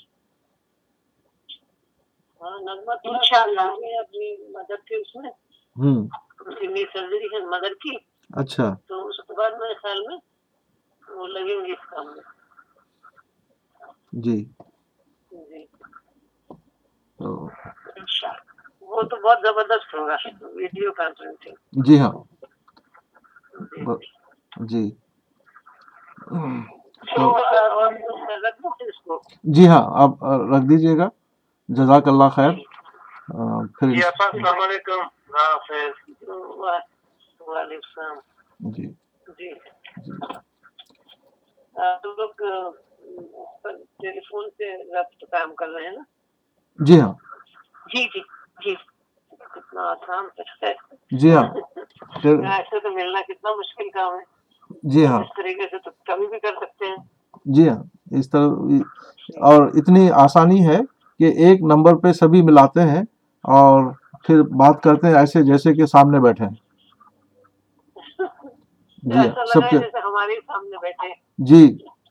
ہاں اچھا۔ تو اس کے بعد میرے خیال میں وہ لگیں گے اس کام میں۔ جی۔ جی۔ تو وہ تو بہت زبردست ہوگا۔ Video conferencing. جی ہاں۔ جی۔ جی ہاں آپ رکھ دیجیے گا۔ جزاک اللہ خیر۔ پھر جی السلام علیکم۔ جی۔ جی۔ جی۔ آپ لوگ ٹیلی فون سے رابطہ کام کر رہے ہیں نا؟ جی ہاں۔ جی جی۔ جی کتنا آسان ہے جی ہاں ایسے تو ملنا کتنا مشکل کام ہے جی ہاں اس طریقے سے تو کبھی بھی کر سکتے ہیں جی ہاں اس طرح اور اتنی آسانی ہے کہ ایک نمبر پہ سبھی ملاتے ہیں اور پھر بات کرتے ہیں ایسے جیسے کہ سامنے بیٹھے ہیں جی سب کے جی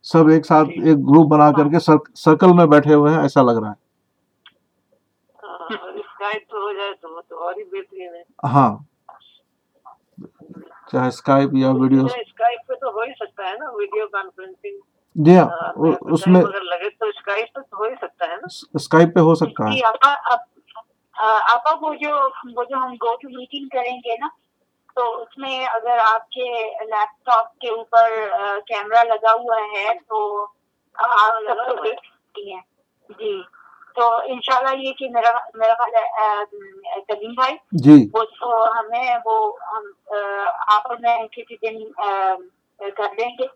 سب ایک ساتھ ایک گروپ بنا کر کے سر- سرکل میں بیٹھے ہوئے ہیں ایسا لگ رہا ہے اسکائپ پہ ہو جائے تو وہ تو اور ہی بہترین ہے۔ ہاں۔ چاہے اسکائپ یا ویڈیو اسکائپ پہ تو ہو ہی سکتا ہے نا ویڈیو کانفرنسنگ جی ہاں اس میں اگر لگے تو اسکائپ پہ تو ہو ہی سکتا ہے نا۔ اسکائپ پہ ہو سکتا ہے۔ آپا اب آ، آپا وہ جو وہ جو ہم گو ٹو میٹنگ کریں گے نا تو اس میں اگر آپ کے لیپ ٹاپ کے اوپر کیمرہ لگا ہوا ہے تو آپ سب کو دیکھ سکتی ہیں جی۔ تو انشاءاللہ یہ کہ میرا میرا خیال کلیم بھائی جی۔ وہ تو ہمیں وہ ہم آ، آپ اور میں کسی دن کر لیں گے۔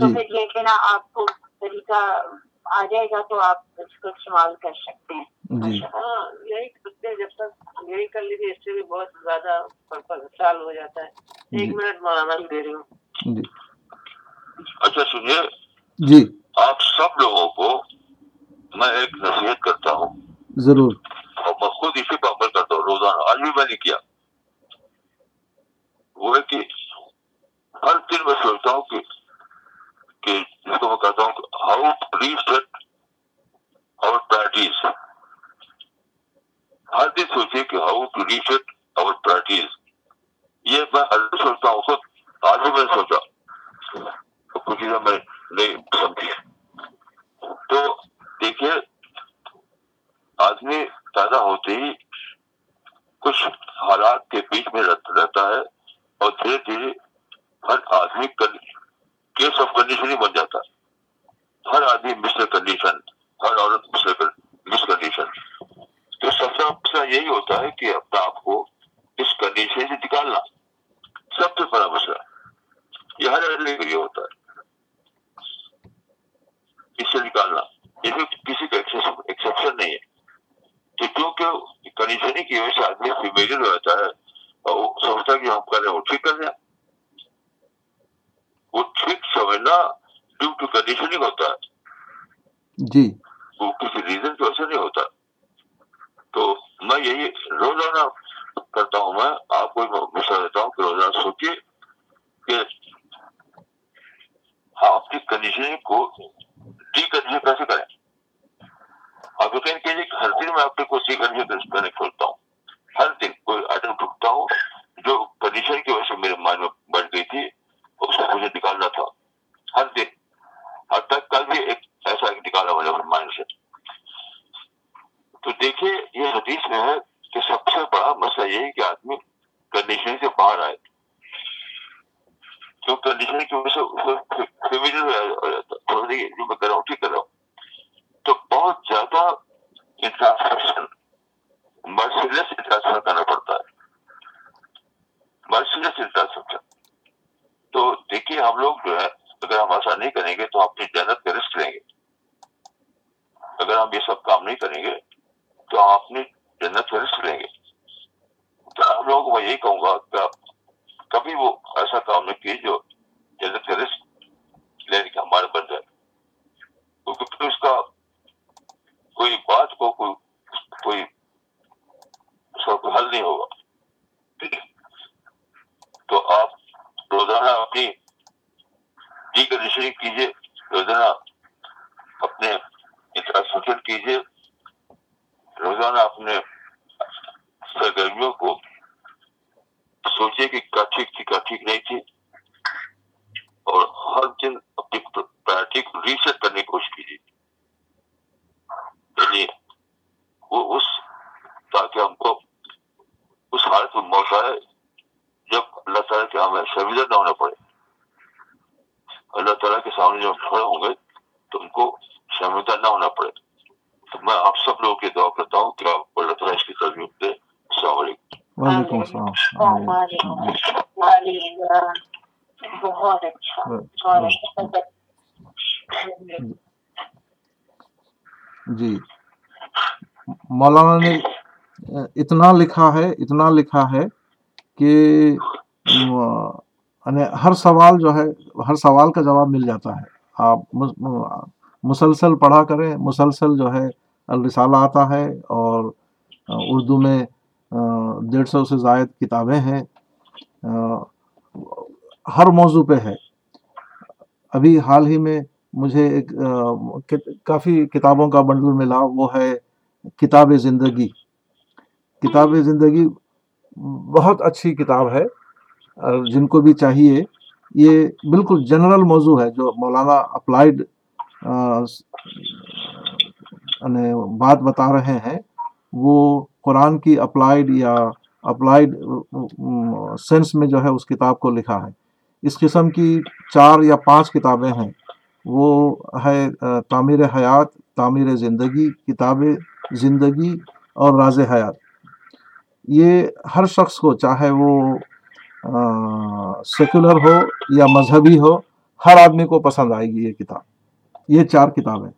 تو جی۔ پھر یہ کہ نا آپ کو طریقہ آ جائے گا تو آپ اس کو استعمال کر سکتے ہیں۔ جی۔ ہاں یہی کرتے ہیں جب تک یہی کر لیجیے اس سے بھی بہت زیادہ سال ہو جاتا ہے۔ ایک جی منٹ مولانا دے رہی ہوں۔ اچھا سنیے۔ جی۔ آپ سب لوگوں کو میں ایک نصیحت کرتا ہوں۔ ضرور۔ اور میں خود اسی پر عمل کرتا ہوں روزانہ۔ آج بھی میں نے کیا۔ وہ ہے کہ ہر دن میں سوچتا ہوں کہ کہ جس کو میں کہتا ہوں ہاؤ ریسیٹ اور پریکٹس ہر دن سوچیے کہ ہاؤ ٹو ریسیٹ اور پریکٹس یہ میں ہر دن سوچتا ہوں خود آج بھی میں نے سوچا۔ کچھ چیزیں میں نہیں سمجھی۔ تو دیکھیے، آدمی پیدا ہوتے ہی کچھ حالات کے بیچ میں رہتا ہے اور دھیرے دھیرے ہر آدمی کیس آف کنڈیشن ہی بن جاتا ہے۔ ہر آدمی مسٹر کنڈیشن فیمیلر ہو جاتا ہے وہ سمجھتا ہے کہ ہم کر رہے ہیں وہ ٹھیک کر رہے ہیں وہ ٹھیک سمجھنا ڈیو ٹو کنڈیشننگ ہوتا ہے جی وہ کسی ریزن کی وجہ سے نہیں ہوتا تو میں یہی روزانہ کرتا ہوں میں آپ کو مشورہ دیتا ہوں کہ روزانہ سوچیے کہ ہاں اپنی کنڈیشننگ کو ڈی کنڈیشن کیسے کریں آپ یقین کیجیے کہ ہر دن میں اپنے کو سی کنڈیشن کرنے کھولتا ہوں ہر دن کوئی آئٹم ڈھونڈتا ہوں جو کنڈیشن کی وجہ سے میرے مائنڈ میں بڑھ گئی تھی اس کو مجھے نکالنا تھا ہر دن اب تک کل بھی ایک ایسا ایک نکالا مجھے اپنے مائنڈ سے تو دیکھیے یہ حدیث میں ہے کہ سب سے بڑا مسئلہ یہی کہ آدمی کنڈیشن سے باہر آئے جو کنڈیشن کی وجہ سے فیملیئر ہو جاتا ہے جو میں کر رہا ہوں ٹھیک کر رہا ہوں تو بہت زیادہ انٹرانسپشن مرسیلیس انٹرانسفر کرنا پڑتا ہے مرسیلیس انٹرانسپشن تو دیکھیے ہم لوگ جو ہے اگر ہم ایسا نہیں کریں گے تو ہم اپنی جنت کا رسک لیں گے اگر ہم یہ سب کام نہیں کریں گے تو ہم اپنی جنت کا رسک لیں گے تو ہم لوگوں کو میں یہی کہوں گا کہ کبھی وہ ایسا کام نہیں کیے جو جنت کا رسک لینے کے ہمارے بن جائے کیونکہ پھر اس کا کوئی بات کو کوئی کوئی اس کا کوئی حل نہیں ہوگا تو آپ روزانہ اپنی ڈی کنڈیشننگ کیجیے روزانہ اپنے چیزیں کیجیے روزانہ اپنے سرگرمیوں کو سوچیے کہ کیا ٹھیک تھی کیا ٹھیک نہیں تھی اور ہر دن اپنی پرائرٹی کو ریسیٹ کرنے کی کوشش کیجیے یعنی وہ اس تاکہ ہم کو اس حالت میں موقع ہے جب اللہ تعالیٰ کے ہمیں شرمندہ نہ ہونا پڑے اللہ تعالیٰ کے سامنے جب کھڑے ہوں گے تو ان کو شرمندہ نہ ہونا پڑے تو میں آپ سب لوگوں کی دعا کرتا ہوں کہ آپ اللہ تعالیٰ اس کی تربیت دے السلام علیکم وعلیکم السلام بہت اچھا جی۔ مولانا نے اتنا لکھا ہے، اتنا لکھا ہے کہ یعنی ہر سوال جو ہے، ہر سوال کا جواب مل جاتا ہے۔ آپ مسلسل پڑھا کریں، مسلسل جو ہے الرسالہ آتا ہے اور اردو میں ڈیڑھ سو سے زائد کتابیں ہیں ہر موضوع پہ ہے۔ ابھی حال ہی میں مجھے ایک کافی کتابوں کا بنڈل ملا، وہ ہے کتاب زندگی۔ کتاب زندگی بہت اچھی کتاب ہے جن کو بھی چاہیے۔ یہ بالکل جنرل موضوع ہے، جو مولانا اپلائیڈ یعنی بات بتا رہے ہیں۔ وہ قرآن کی اپلائیڈ یا اپلائیڈ سینس میں جو ہے اس کتاب کو لکھا ہے۔ اس قسم کی چار یا پانچ کتابیں ہیں۔ وہ ہے تعمیر حیات، تعمیر زندگی، کتاب زندگی اور راز حیات۔ یہ ہر شخص کو چاہے وہ سیکولر ہو یا مذہبی ہو، ہر آدمی کو پسند آئے گی یہ کتاب۔ یہ چار کتابیں۔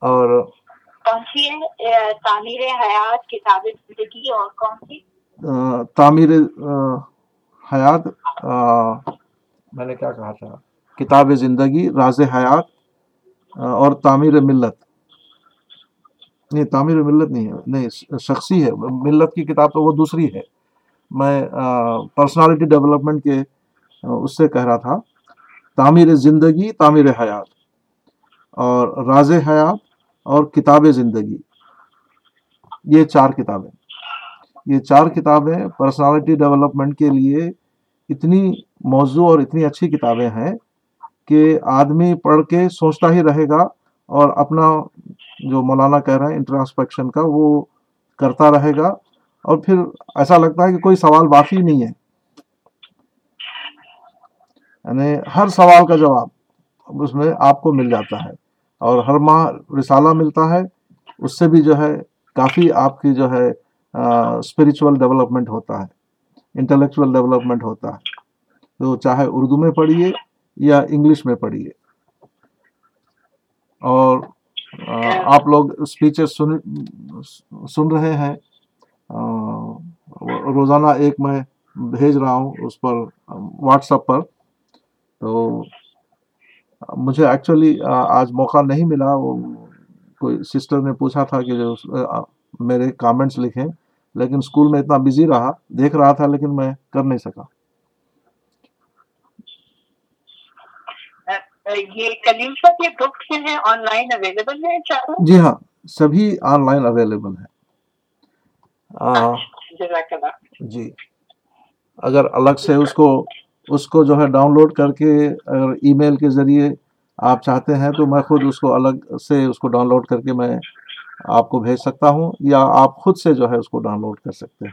اور سی تعمیر حیات، کتاب زندگی اور کون سی؟ تعمیر حیات میں نے کیا کہا تھا؟ کتاب زندگی، راز حیات اور تعمیر ملت۔ نہیں، تعمیر ملت نہیں ہے، نہیں شخصی ہے۔ ملت کی کتاب تو وہ دوسری ہے۔ میں پرسنالٹی ڈیولپمنٹ کے اس سے کہہ رہا تھا۔ تعمیر زندگی، تعمیر حیات۔ اور راز حیات اور کتاب زندگی۔ یہ چار کتابیں یہ چار کتابیں پرسنالٹی ڈیولپمنٹ کے لیے اتنی موضوع اور اتنی اچھی کتابیں ہیں کہ آدمی پڑھ کے سوچتا ہی رہے گا اور اپنا جو مولانا کہہ رہے ہیں انٹراسپیکشن کا وہ کرتا رہے گا اور پھر ایسا لگتا ہے کہ کوئی سوال باقی نہیں ہے۔ یعنی ہر سوال کا جواب اس میں آپ کو مل جاتا ہے۔ اور ہر ماہ رسالہ ملتا ہے، اس سے بھی جو ہے کافی آپ کی جو ہے اسپریچول ڈیولپمنٹ ہوتا ہے انٹلیکچوئل ڈیولپمنٹ ہوتا ہے۔ تو چاہے اردو میں پڑھیے یا انگلش میں پڑھیے۔ اور آپ لوگ اسپیچز سن سن رہے ہیں۔ روزانہ ایک میں بھیج رہا ہوں اس پر واٹس ایپ پر۔ تو مجھے ایکچولی آج موقع نہیں ملا وہ کوئی سسٹر نے پوچھا تھا کہ جو میرے کامنٹس لکھیں لیکن اسکول میں اتنا بزی رہا دیکھ رہا تھا لیکن میں کر نہیں سکا۔ جی ہاں سبھی آن لائن اویلیبل ہیں جی۔ اگر الگ سے اس کو اس کو جو ہے ڈاؤن لوڈ کر کے اگر ای میل کے ذریعے آپ چاہتے ہیں تو میں خود اس کو الگ سے اس کو ڈاؤن لوڈ کر کے میں آپ کو بھیج سکتا ہوں یا آپ خود سے جو ہے اس کو ڈاؤن لوڈ کر سکتے ہیں۔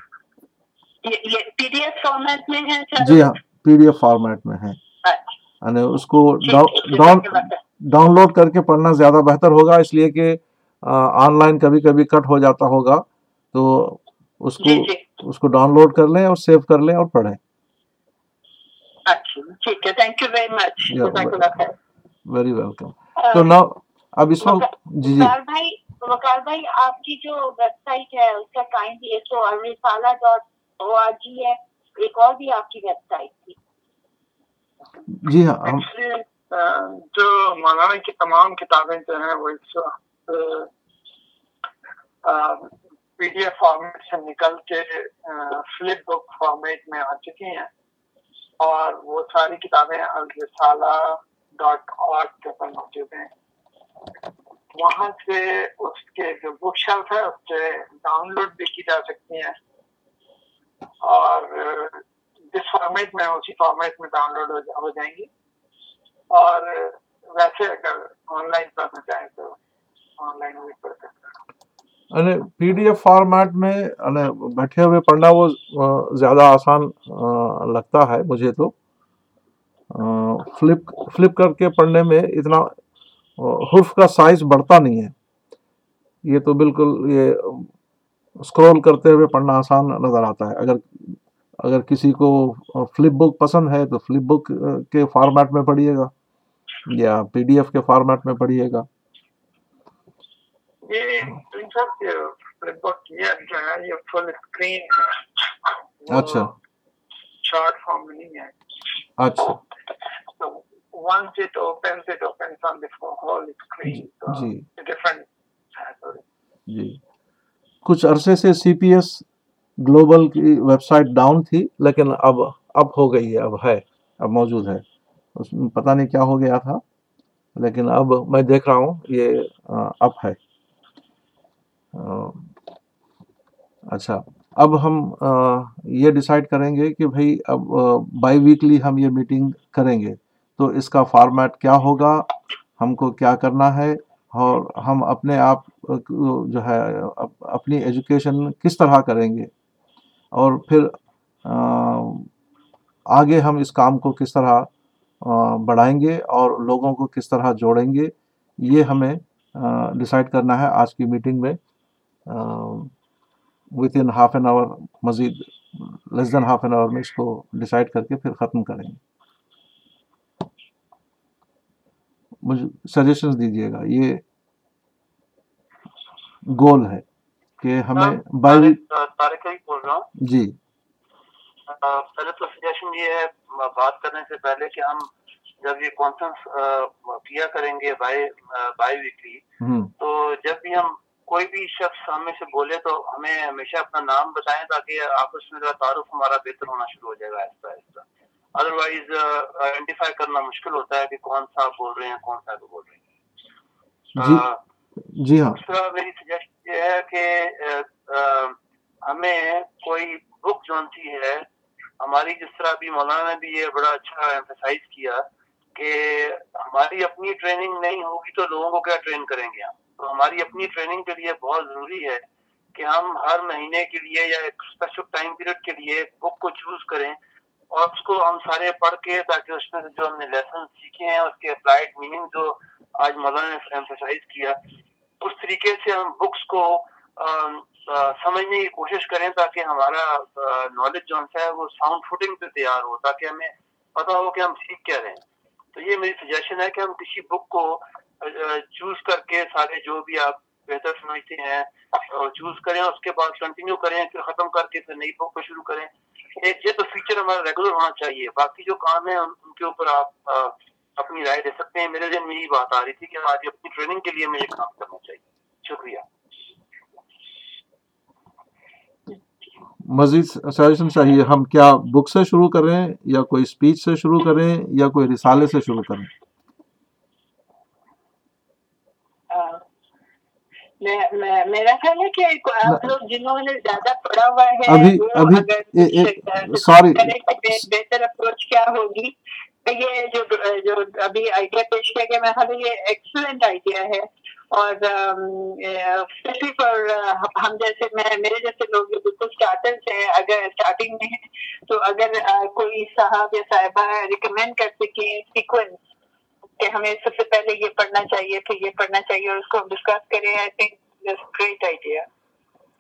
جی ہاں پی ڈی ایف فارمیٹ میں ہے۔ اچھا۔ یعنی اس کو ڈاؤن لوڈ کر کے پڑھنا زیادہ بہتر ہوگا اس لیے کہ آن لائن کبھی کبھی کٹ ہو جاتا ہوگا۔ تو اس کو جی، جی۔ اس کو ڈاؤن لوڈ کر لیں اور سیو کر لیں اور پڑھیں۔ ویری ویلکم تو نا اب اس وقت جی جی بھائی آپ کی جو ویب سائٹ ہے اس کا ٹائم بھی ایک ڈاٹ او آر جی ہے ایک اور بھی آپ کی ویب سائٹ تھی جی ہاں جو مولانا کی تمام کتابیں جو ہیں وہ اس وقت پی ڈی ایف فارمیٹ سے نکل کے فلپ بک فارمیٹ میں آ چکی ہیں اور وہ ساری کتابیں الرسالہ ڈاٹ آرگ کے پر موجود ہیں۔ وہاں سے اس کے جو بک شیلف ہے اس سے ڈاؤن لوڈ بھی کی جا سکتی ہیں۔ اور جس فارمیٹ میں، اسی فارمیٹ میں ڈاؤن لوڈ ہو جائیں گی۔ اور ویسے اگر آن لائن پڑھنا چاہیں تو آن لائن بھی پڑھ سکتے ہیں۔ یعنی پی ڈی ایف فارمیٹ میں یعنی بیٹھے ہوئے پڑھنا وہ زیادہ آسان لگتا ہے مجھے تو۔ فلپ فلپ کر کے پڑھنے میں اتنا حرف کا سائز بڑھتا نہیں ہے۔ یہ تو بالکل یہ اسکرول کرتے ہوئے پڑھنا آسان نظر آتا ہے۔ اگر اگر کسی کو فلپ بک پسند ہے تو فلپ بک کے فارمیٹ میں پڑھیے گا یا پی ڈی ایف کے فارمیٹ میں پڑھیے گا۔ اچھا اچھا once it opens, it opens on the whole screen. So G different. جی کچھ عرصے سے سی پی ایس گلوبل کی ویب سائٹ ڈاؤن تھی لیکن اب اب ہو گئی ہے اب ہے اب موجود ہے۔ اس میں پتہ نہیں کیا ہو گیا تھا لیکن اب میں دیکھ رہا ہوں یہ اب ہے۔ اچھا اب ہم یہ ڈیسائیڈ کریں گے کہ بھائی اب بائی ویکلی ہم یہ میٹنگ کریں گے، تو اس کا فارمیٹ کیا ہوگا؟ ہم کو کیا کرنا ہے؟ اور ہم اپنے آپ جو ہے اپنی ایجوکیشن کس طرح کریں گے؟ اور پھر آگے ہم اس کام کو کس طرح بڑھائیں گے اور لوگوں کو کس طرح جوڑیں گے؟ یہ ہمیں ڈسائڈ کرنا ہے آج کی میٹنگ میں۔ Within half an hour مزید لیس دین ہاف این آور میں اس کو ڈسائڈ کر کے پھر ختم کریں گے۔ مجھے سجیشن دیجیے گا۔ یہ گول ہے کہ ہمیں بائی بول رہا ہوں۔ جی۔ پہلے تو سجیشن یہ ہے بات کرنے سے پہلے کہ ہم جب یہ کانفرنس کیا کریں گے بائی ویکلی تو جب بھی ہم کوئی بھی شخص ہمیں سے بولے تو ہمیں ہمیشہ اپنا نام بتائیں تاکہ آپس میں تعارف ہمارا بہتر ہونا شروع ہو جائے گا آہستہ آہستہ ادر وائز آئیڈینٹیفائی کرنا مشکل ہوتا ہے کہ کون سا بول رہے ہیں کون سا بول رہے ہیں۔ جی۔ جی ہاں۔ دوسرا میری سجیشن یہ ہے کہ ہمیں کوئی بک جو سی ہے ہماری جس طرح بھی مولانا نے بھی یہ بڑا اچھا ایمفسائز کیا کہ ہماری اپنی ٹریننگ نہیں ہوگی تو لوگوں کو کیا ٹرین کریں گے ہم؟ تو ہماری اپنی ٹریننگ کے لیے بہت ضروری ہے کہ ہم ہر مہینے کے لیے یا ایک اسپیسیفک ٹائم پیریڈ کے لیے بک کو چوز کریں اور اس کو ہم سارے پڑھ کے تاکہ اس میں جو ہم نے لیسن سیکھے ہیں، اس کے اپلائڈ میننگ جو آج مولانا نے ایمفسائز کیا، اس طریقے سے ہم بکس کو سمجھنے کی کوشش کریں تاکہ ہمارا نالج جو ہے وہ ساؤنڈ فوٹنگ پہ تیار ہو، تاکہ ہمیں پتا ہو کہ ہم سیکھ کیا رہے ہیں۔ تو یہ میری سجیشن ہے کہ ہم کسی بک کو چوز کر کے سارے جو بھی آپ بہتر سمجھتے ہیں چوز کریں اس کے بعد کنٹینیو کریں پھر ختم کر کے پھر نئی بک کو شروع کریں ایک یہ تو فیچر ہمارا ریگولر ہونا چاہیے باقی جو کام ہے ان کے اوپر آپ اپنی رائے دے سکتے ہیں میرے ذہن میں یہی بات آ رہی تھی کہ آج اپنی ٹریننگ کے لیے مجھے کام کرنا چاہیے شکریہ مزید سجیشن چاہیے ہم کیا بک سے شروع کریں یا کوئی اسپیچ سے شروع کریں یا کوئی رسالے سے شروع کریں ہاں۔ میں- میں- میرا خیال ہے کہ آپ لوگ جنہوں نے زیادہ پڑھا ہوا ہے ابھی بہ- بہتر اپروچ کیا ہوگی یہ جو جو ابھی آئیڈیا پیش کیا گیا میں خیال ہے یہ ایکسلنٹ آئیڈیا ہے اور اسپیشلی فار ہم جیسے میں میرے جیسے لوگ بالکل اسٹارٹرس ہیں اگر اسٹارٹنگ میں ہیں تو اگر کوئی صاحب یا صاحبہ ریکمینڈ کر سکیں سیکوینس کہ ہمیں سب سے پہلے یہ پڑھنا چاہیے، پھر یہ پڑھنا چاہیے، اور اس کو ہم ڈسکس کریں۔ I think great idea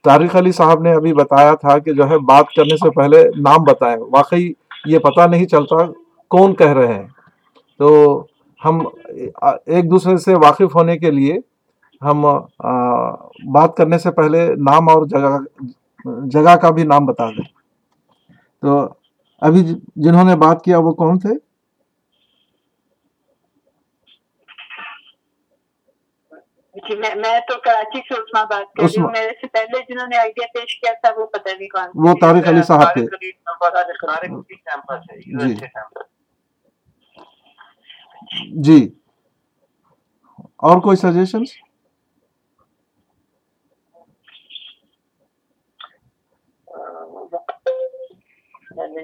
Tariq Ali sahab نے ابھی بتایا تھا کہ جو ہے بات کرنے سے پہلے نام بتائیں۔ واقعی یہ پتہ نہیں چلتا کون کہہ رہے ہیں۔ تو ہم ایک دوسرے سے واقف ہونے کے لیے ہم بات کرنے سے پہلے نام اور جگہ جگہ کا بھی نام بتا دیں۔ تو ابھی جنہوں نے بات کیا وہ کون تھے؟ جی میں میں تو کراچی سے عثما بات کر رہی عثما۔ ہوں میرے سے پہلے جنہوں نے آئیڈیا پیش کیا تھا وہ پتہ نہیں کون وہ طارق علی صاحب تھے جی جی اور کوئی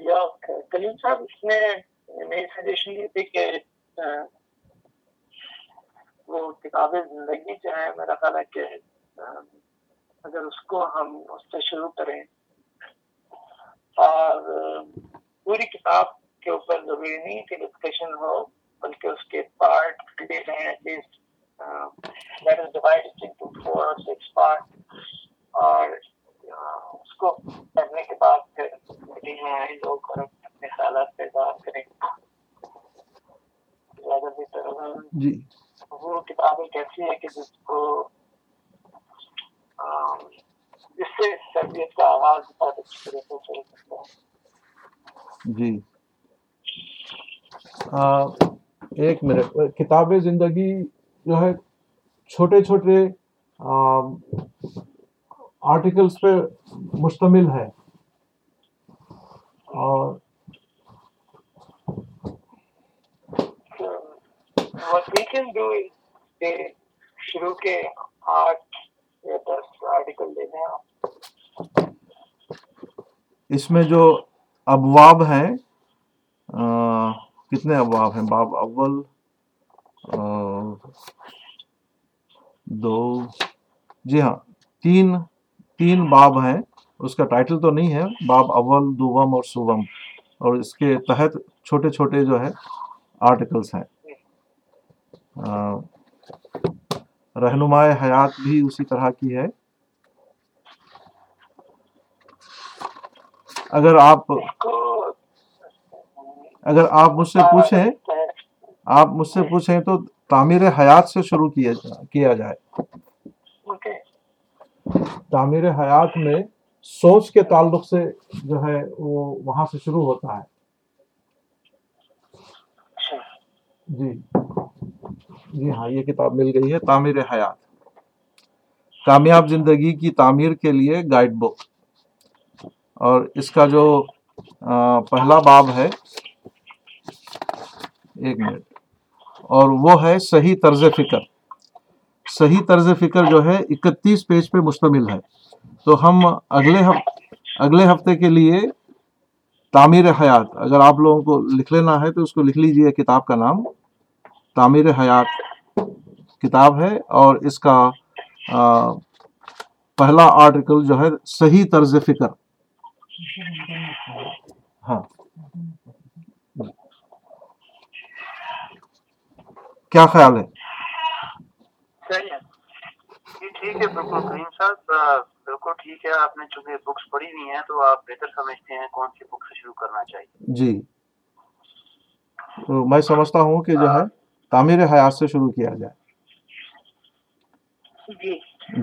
یارک کلیم صاحب اس میں میری سجیشن یہ تھی کہ کتاب زندگی جو ہے میرا خیال ہے کہ اگر اس کو ہم اس سے شروع کریں، اور پوری کتاب کے اوپر ضروری نہیں کہ ڈسکشن ہو، بلکہ اس کے پارٹ کلیئر ہیں at least that is divide into four اور سکس پارٹ اور اس کو کے بعد پھر میٹنگ میں آئے لوگ اور اپنے خیالات کا اظہار کریں۔ زیادہ بہتر ہوگا۔ جی۔ وہ کتاب ایک ایسی ہے کہ جس کو جس سے تربیت کا آغاز بہت اچھی طرح سے چل سکتا ہے۔ جی۔ آ، ایک منٹ کتاب زندگی جو ہے چھوٹے چھوٹے آرٹیکلس پہ مشتمل ہے۔ اور what we can do is کہ شروع کے آٹھ یا دس آرٹیکل لے لیں آپ اس میں جو ابواب ہیں کتنے ابواب ہیں باب اول دو جی ہاں تین تین باب ہیں اس کا ٹائٹل تو نہیں ہے باب اول دوم اور سوم اور اس کے تحت چھوٹے چھوٹے جو ہے آرٹیکلس ہیں رہنمائے حیات بھی اسی طرح کی ہے۔ اگر آپ اگر آپ مجھ سے پوچھیں آپ مجھ سے پوچھیں تو تعمیر حیات سے شروع کیا کیا جائے۔ تعمیر حیات میں سوچ کے تعلق سے جو ہے وہ وہاں سے شروع ہوتا ہے۔ اچھا۔ جی۔ جی ہاں یہ کتاب مل گئی ہے، تعمیر حیات۔ کامیاب زندگی کی تعمیر کے لیے گائیڈ بک اور اس کا جو پہلا باب ہے، ایک منٹ۔ اور وہ ہے صحیح طرز فکر۔ صحیح طرز فکر جو ہے، اکتیس پیج پہ مشتمل ہے۔ تو ہم اگلے ہف، اگلے ہفتے کے لیے تعمیر حیات۔ اگر آپ لوگوں کو لکھ لینا ہے تو اس کو لکھ لیجیے، کتاب کا نام۔ تعمیر حیات کتاب ہے اور اس کا پہلا آرٹیکل جو ہے صحیح طرز فکر۔ ہاں۔ کیا خیال ہے؟ جی ٹھیک ہے بالکل۔ کریم صاحب آ، بالکل ٹھیک ہے۔ آپ نے چونکہ بکس پڑھی ہوئی ہیں تو آپ بہتر سمجھتے ہیں کون سی بک سے شروع کرنا چاہیے۔ جی۔ تو میں سمجھتا ہوں کہ جو ہے تعمیر حیات سے شروع کیا جائے۔ جی۔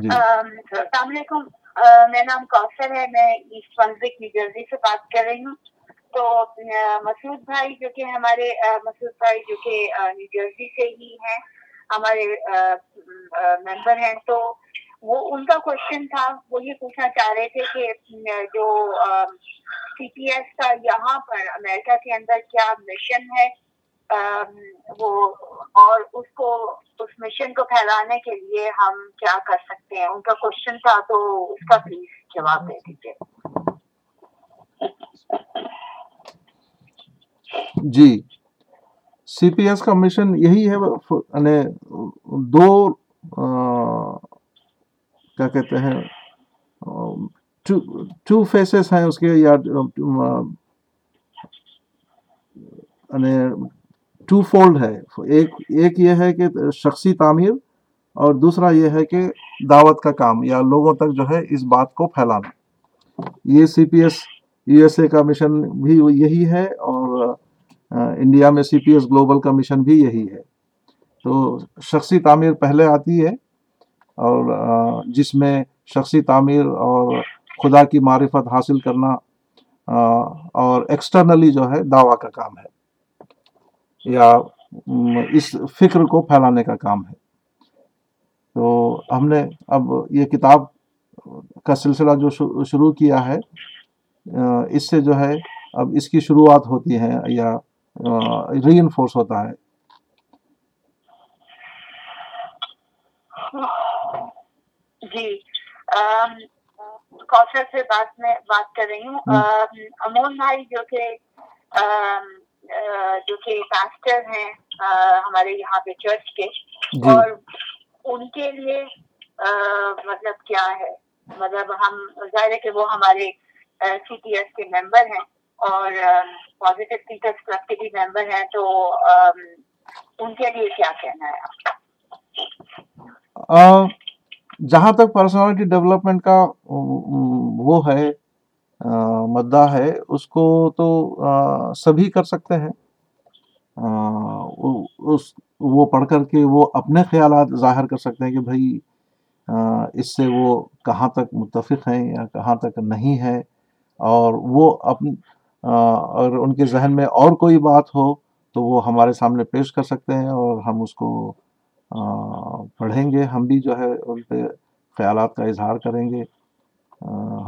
جی۔ ام، السلام علیکم۔ میرا نام کوثر ہے میں ایسٹ ونزک نیو جرسی سے بات کر رہی ہوں۔ تو مسعود بھائی جو کہ ہمارے مسعود بھائی جو کہ نیو جرسی سے ہی ہیں ہمارے ممبر ہیں۔ تو وہ ان کا کوشچن تھا۔ وہ یہ پوچھنا چاہ رہے تھے کہ جو سی پی ایس کا یہاں پر امریکہ کے اندر کیا مشن ہے؟ وہ اور اس کو اس مشن کو پھیلانے کے لیے ہم کیا کر سکتے ہیں؟ ان کا کوشچن تھا تو اس کا پلیز جواب دے دیجیے جی سی پی ایس کا مشن یہی ہے یعنی دو کیا کہتے ہیں ٹو فیسز ہیں اس کے، یا ٹو فولڈ ہے۔ ایک ایک یہ ہے کہ شخصی تعمیر اور دوسرا یہ ہے کہ دعوت کا کام یا لوگوں تک جو ہے اس بات کو پھیلانا۔ یہ C P S U S A کا مشن بھی یہی ہے اور انڈیا میں سی پی ایس گلوبل کا مشن بھی یہی ہے۔ تو شخصی تعمیر پہلے آتی ہے اور جس میں شخصی تعمیر اور خدا کی معرفت حاصل کرنا اور ایکسٹرنلی جو ہے دعویٰ کا کام ہے۔ یا اس فکر کو پھیلانے کا کام ہے۔ تو ہم نے اب یہ کتاب کا سلسلہ جو شروع کیا ہے اس سے جو ہے اب اس کی شروعات ہوتی ہے یا ری انفورس ہوتا ہے۔ جی کوثر سے بات میں بات کر رہی ہوں۔ ہم۔ ام، امون بھائی جو کہ جو کہ پاسٹر ہیں ہمارے یہاں پہ چرچ کے۔ جی۔ اور ان کے لیے مطلب کیا ہے؟ مطلب ہم ظاہر ہے کہ وہ ہمارے سی ٹی ایس کے ممبر ہیں۔ اور پازیٹیو ٹیچرس کلب کے بھی ممبر ہیں۔ تو ان کے لیے کیا کہنا ہے آپ؟ کا؟ جہاں تک پرسنالٹی ڈیولپمنٹ کا وہ ہے مدعا ہے، اس کو تو سبھی کر سکتے ہیں۔ اس، وہ پڑھ کر کے وہ اپنے خیالات ظاہر کر سکتے ہیں کہ بھائی اس سے وہ کہاں تک متفق ہیں یا کہاں تک نہیں ہے اور وہ اپن اگر ان کے ذہن میں اور کوئی بات ہو تو وہ ہمارے سامنے پیش کر سکتے ہیں اور ہم اس کو پڑھیں گے۔ ہم بھی جو ہے، ان پہ خیالات کا اظہار کریں گے۔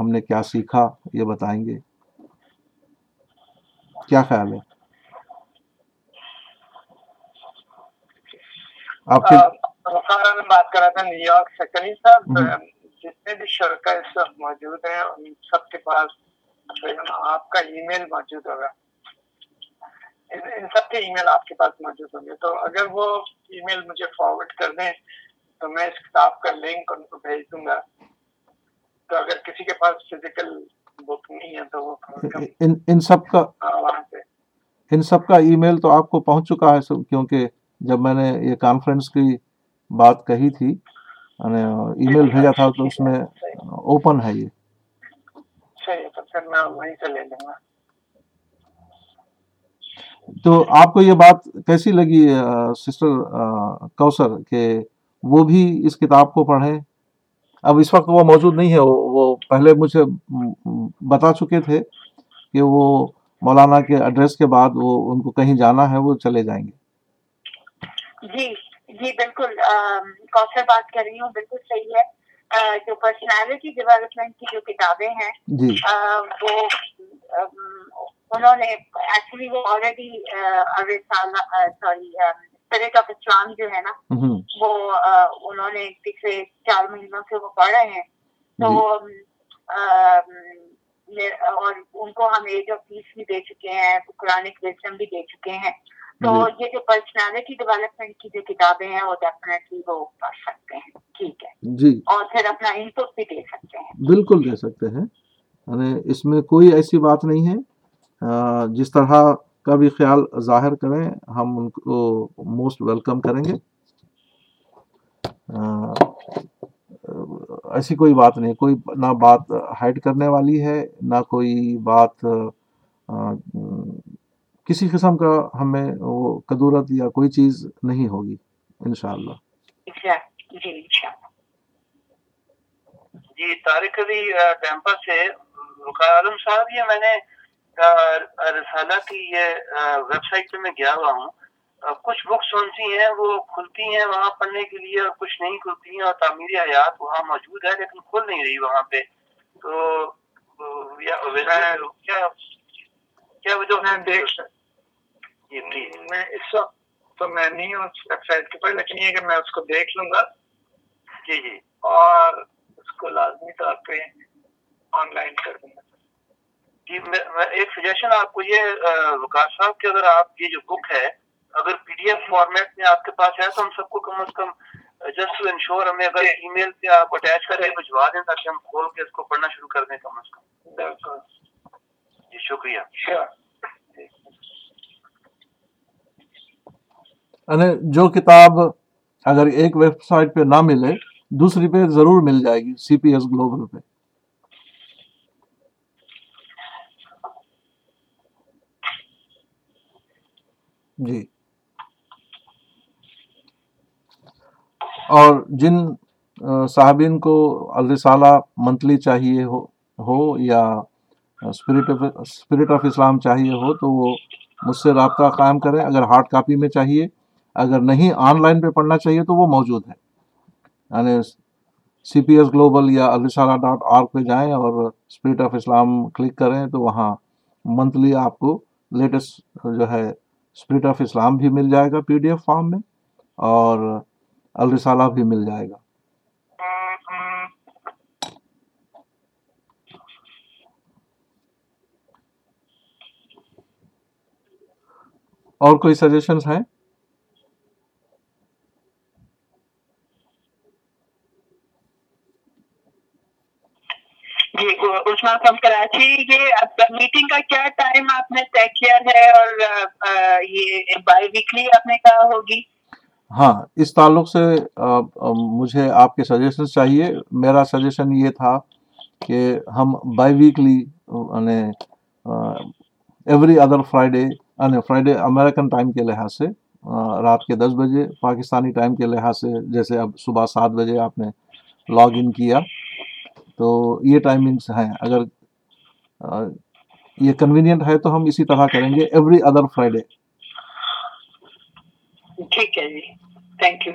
ہم نے کیا سیکھا یہ بتائیں گے۔ کیا خیال ہے؟ آپ بات کر رہا تھا نیو یارک صاحب۔ جتنے بھی شرکا اس وقت موجود ہیں ان سب کے پاس آپ کا ای میل موجود ہوگا۔ ان سب کے ای میل آپ کے پاس موجود ہوں گے۔ تو اگر وہ ای میل مجھے فارورڈ کر دیں تو میں اس کتاب کا لنک ان کو بھیج دوں گا۔ تو اگر کسی کے پاس فزیکل بک نہیں ہے تو وہ ان ان سب کا ان سب کا ای میل تو آپ کو پہنچ چکا ہے کیونکہ جب میں نے یہ کانفرنس کی بات کہی تھی ای میل بھیجا تھا تو اس میں اوپن ہے یہ تو آپ کو یہ بات کیسی لگی سسٹر آ، کوثر کہ وہ بھی اس کتاب کو پڑھیں اب اس وقت وہ موجود نہیں ہے وہ پہلے مجھے بتا چکے تھے کہ وہ مولانا کے ایڈریس کے بعد وہ ان کو کہیں جانا ہے وہ چلے جائیں گے۔ جی جی بالکل کوثر بات کر رہی ہوں بالکل صحیح ہے۔ جو پرسنالٹی ڈیولپمنٹ کی جو کتابیں ہیں جی۔ وہ انہوں نے ایکچولی وہ already sorry spirit of Islam جو ہے نا وہ انہوں نے پچھلے چار مہینوں سے وہ پڑھ رہے ہیں۔ تو جی۔ اور ان کو ہم ایج آف پیس بھی دے چکے ہیں قرآنک وزڈم بھی دے چکے ہیں۔ تو جی۔ یہ جو پرسنالٹی ڈیولپمنٹ کی جو کتابیں ہیں وہ ڈیفینیٹلی وہ پڑھ سکتے ہیں۔ ٹھیک ہے۔ جی۔ اور پھر اپنا انپٹ بھی دے سکتے ہیں۔ بالکل دے سکتے ہیں۔ یعنی اس میں کوئی ایسی بات نہیں ہے۔ جس طرح کا بھی خیال ظاہر کریں ہم ان کو موسٹ ویلکم کریں گے۔ آ، ایسی کوئی بات نہیں کوئی نہ بات ہائڈ کرنے والی ہے نہ کوئی بات آ، کسی قسم کا ہمیں وہ کدورت یا کوئی چیز نہیں ہوگی انشاءاللہ. جی انشاءاللہ۔ جی طارق علی ٹیمپا سے عالم صاحب یہ میں نے رسالہ کی یہ ویب سائٹ پہ میں گیا ہوا ہوں۔ کچھ بکس کون سی ہیں وہ کھلتی ہیں وہاں پڑھنے کے لیے اور کچھ نہیں کھلتی ہیں اور تعمیر حیات وہاں موجود ہے لیکن کھل نہیں رہی وہاں پہ۔ تو کیا کیا وجہ میں دیکھ جی پلیز میں اس وقت تو میں نہیں ہوں ویب سائٹ کے پر لیکن یہ کہ میں اس کو دیکھ لوں گا۔ جی جی۔ اور اس کو لازمی طور پہ آن لائن کر دوں گا۔ جی ایک سجیشن آپ کو یہ وقار صاحب کہ اگر آپ یہ جو بک ہے اگر پی ڈی ایف فارمیٹ میں آپ کے پاس ہے تو ہم سب کو کم از کم جسٹ ٹو انشور ہمیں اگر ای میل پہ آپ اٹیچ کر کے بھجوا دیں تاکہ ہم کھول کے اس کو پڑھنا شروع کر دیں کم از کم۔ جی شکریہ۔ یعنی جو کتاب اگر ایک ویب سائٹ پہ نہ ملے دوسری پہ ضرور مل جائے گی سی پی ایس گلوبل پہ۔ جی۔ اور جن صاحبین کو الرسالہ منتھلی چاہیے ہو ہو یا spirit of spirit of Islam چاہیے ہو، تو وہ مجھ سے رابطہ قائم کریں۔ اگر ہارڈ کاپی میں چاہیے، اگر نہیں آن لائن پہ پڑھنا چاہیے، تو وہ موجود ہے یعنی سی پی ایس گلوبل یا الرسالہ ڈاٹ آر پہ جائیں اور اسپرٹ آف اسلام کلک کریں، تو وہاں منتھلی آپ کو لیٹسٹ جو ہے اسپرٹ آف اسلام بھی مل جائے گا پی ڈی ایف فارم میں اور الرسالہ بھی مل جائے گا۔ اور کوئی سجیشنس ہیں؟ جی عثمان فرام کراچی یہ میٹنگ کا کیا یہ بائی ویکلی آپ نے کہا ہوگی۔ ہاں اس تعلق سے مجھے آپ کے سجیشنس چاہیے۔ میرا سجیشن یہ تھا کہ ہم biweekly every other Friday Friday American time کے لحاظ سے رات کے دس بجے، پاکستانی ٹائم کے لحاظ سے، جیسے اب صبح سات بجے آپ نے لاگ ان کیا۔ تو یہ ٹائمنگس ہیں۔ اگر یہ کنوینئنٹ ہے تو ہم اسی طرح کریں گے ایوری ادر فرائیڈے ٹھیک ہے جی. تھینک یو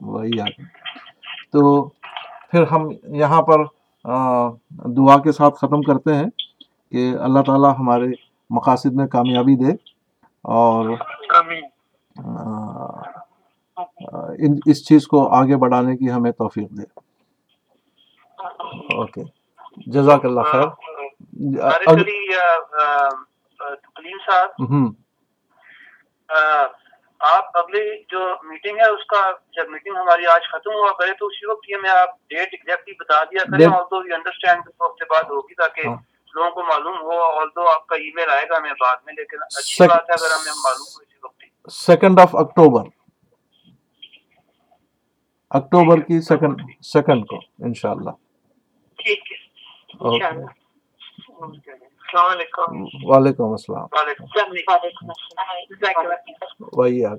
وہی آگے تو پھر ہم یہاں پر دعا کے ساتھ ختم کرتے ہیں کہ اللہ تعالیٰ ہمارے مقاصد میں کامیابی دے اور اس چیز کو آگے بڑھانے کی ہمیں توفیق دے. اوکے جزاک اللہ خیر. کلیم صاحب آپ اگلی جو میٹنگ ہے اس کا جب میٹنگ ہماری آج ختم ہوا کرے تو اسی وقت یہ میں آپ ڈیٹ ایگزیکٹلی بتا دیا کریں Date- اور تو انڈرسٹینڈ دو ہفتے بعد ہوگی تاکہ ہاں۔ لوگوں کو معلوم ہو اور تو آپ کا ای میل آئے گا ہمیں بعد میں لیکن اچھی بات ہے اگر ہمیں معلوم ہو اسی وقت سیکنڈ آف اکتوبر اکتوبر کی سیکنڈ سیکنڈ کو انشاءاللہ۔ ٹھیک ہے۔ انشاءاللہ السلام علیکم۔ وعلیکم السلام۔ وعلیکم السلام وہی آپ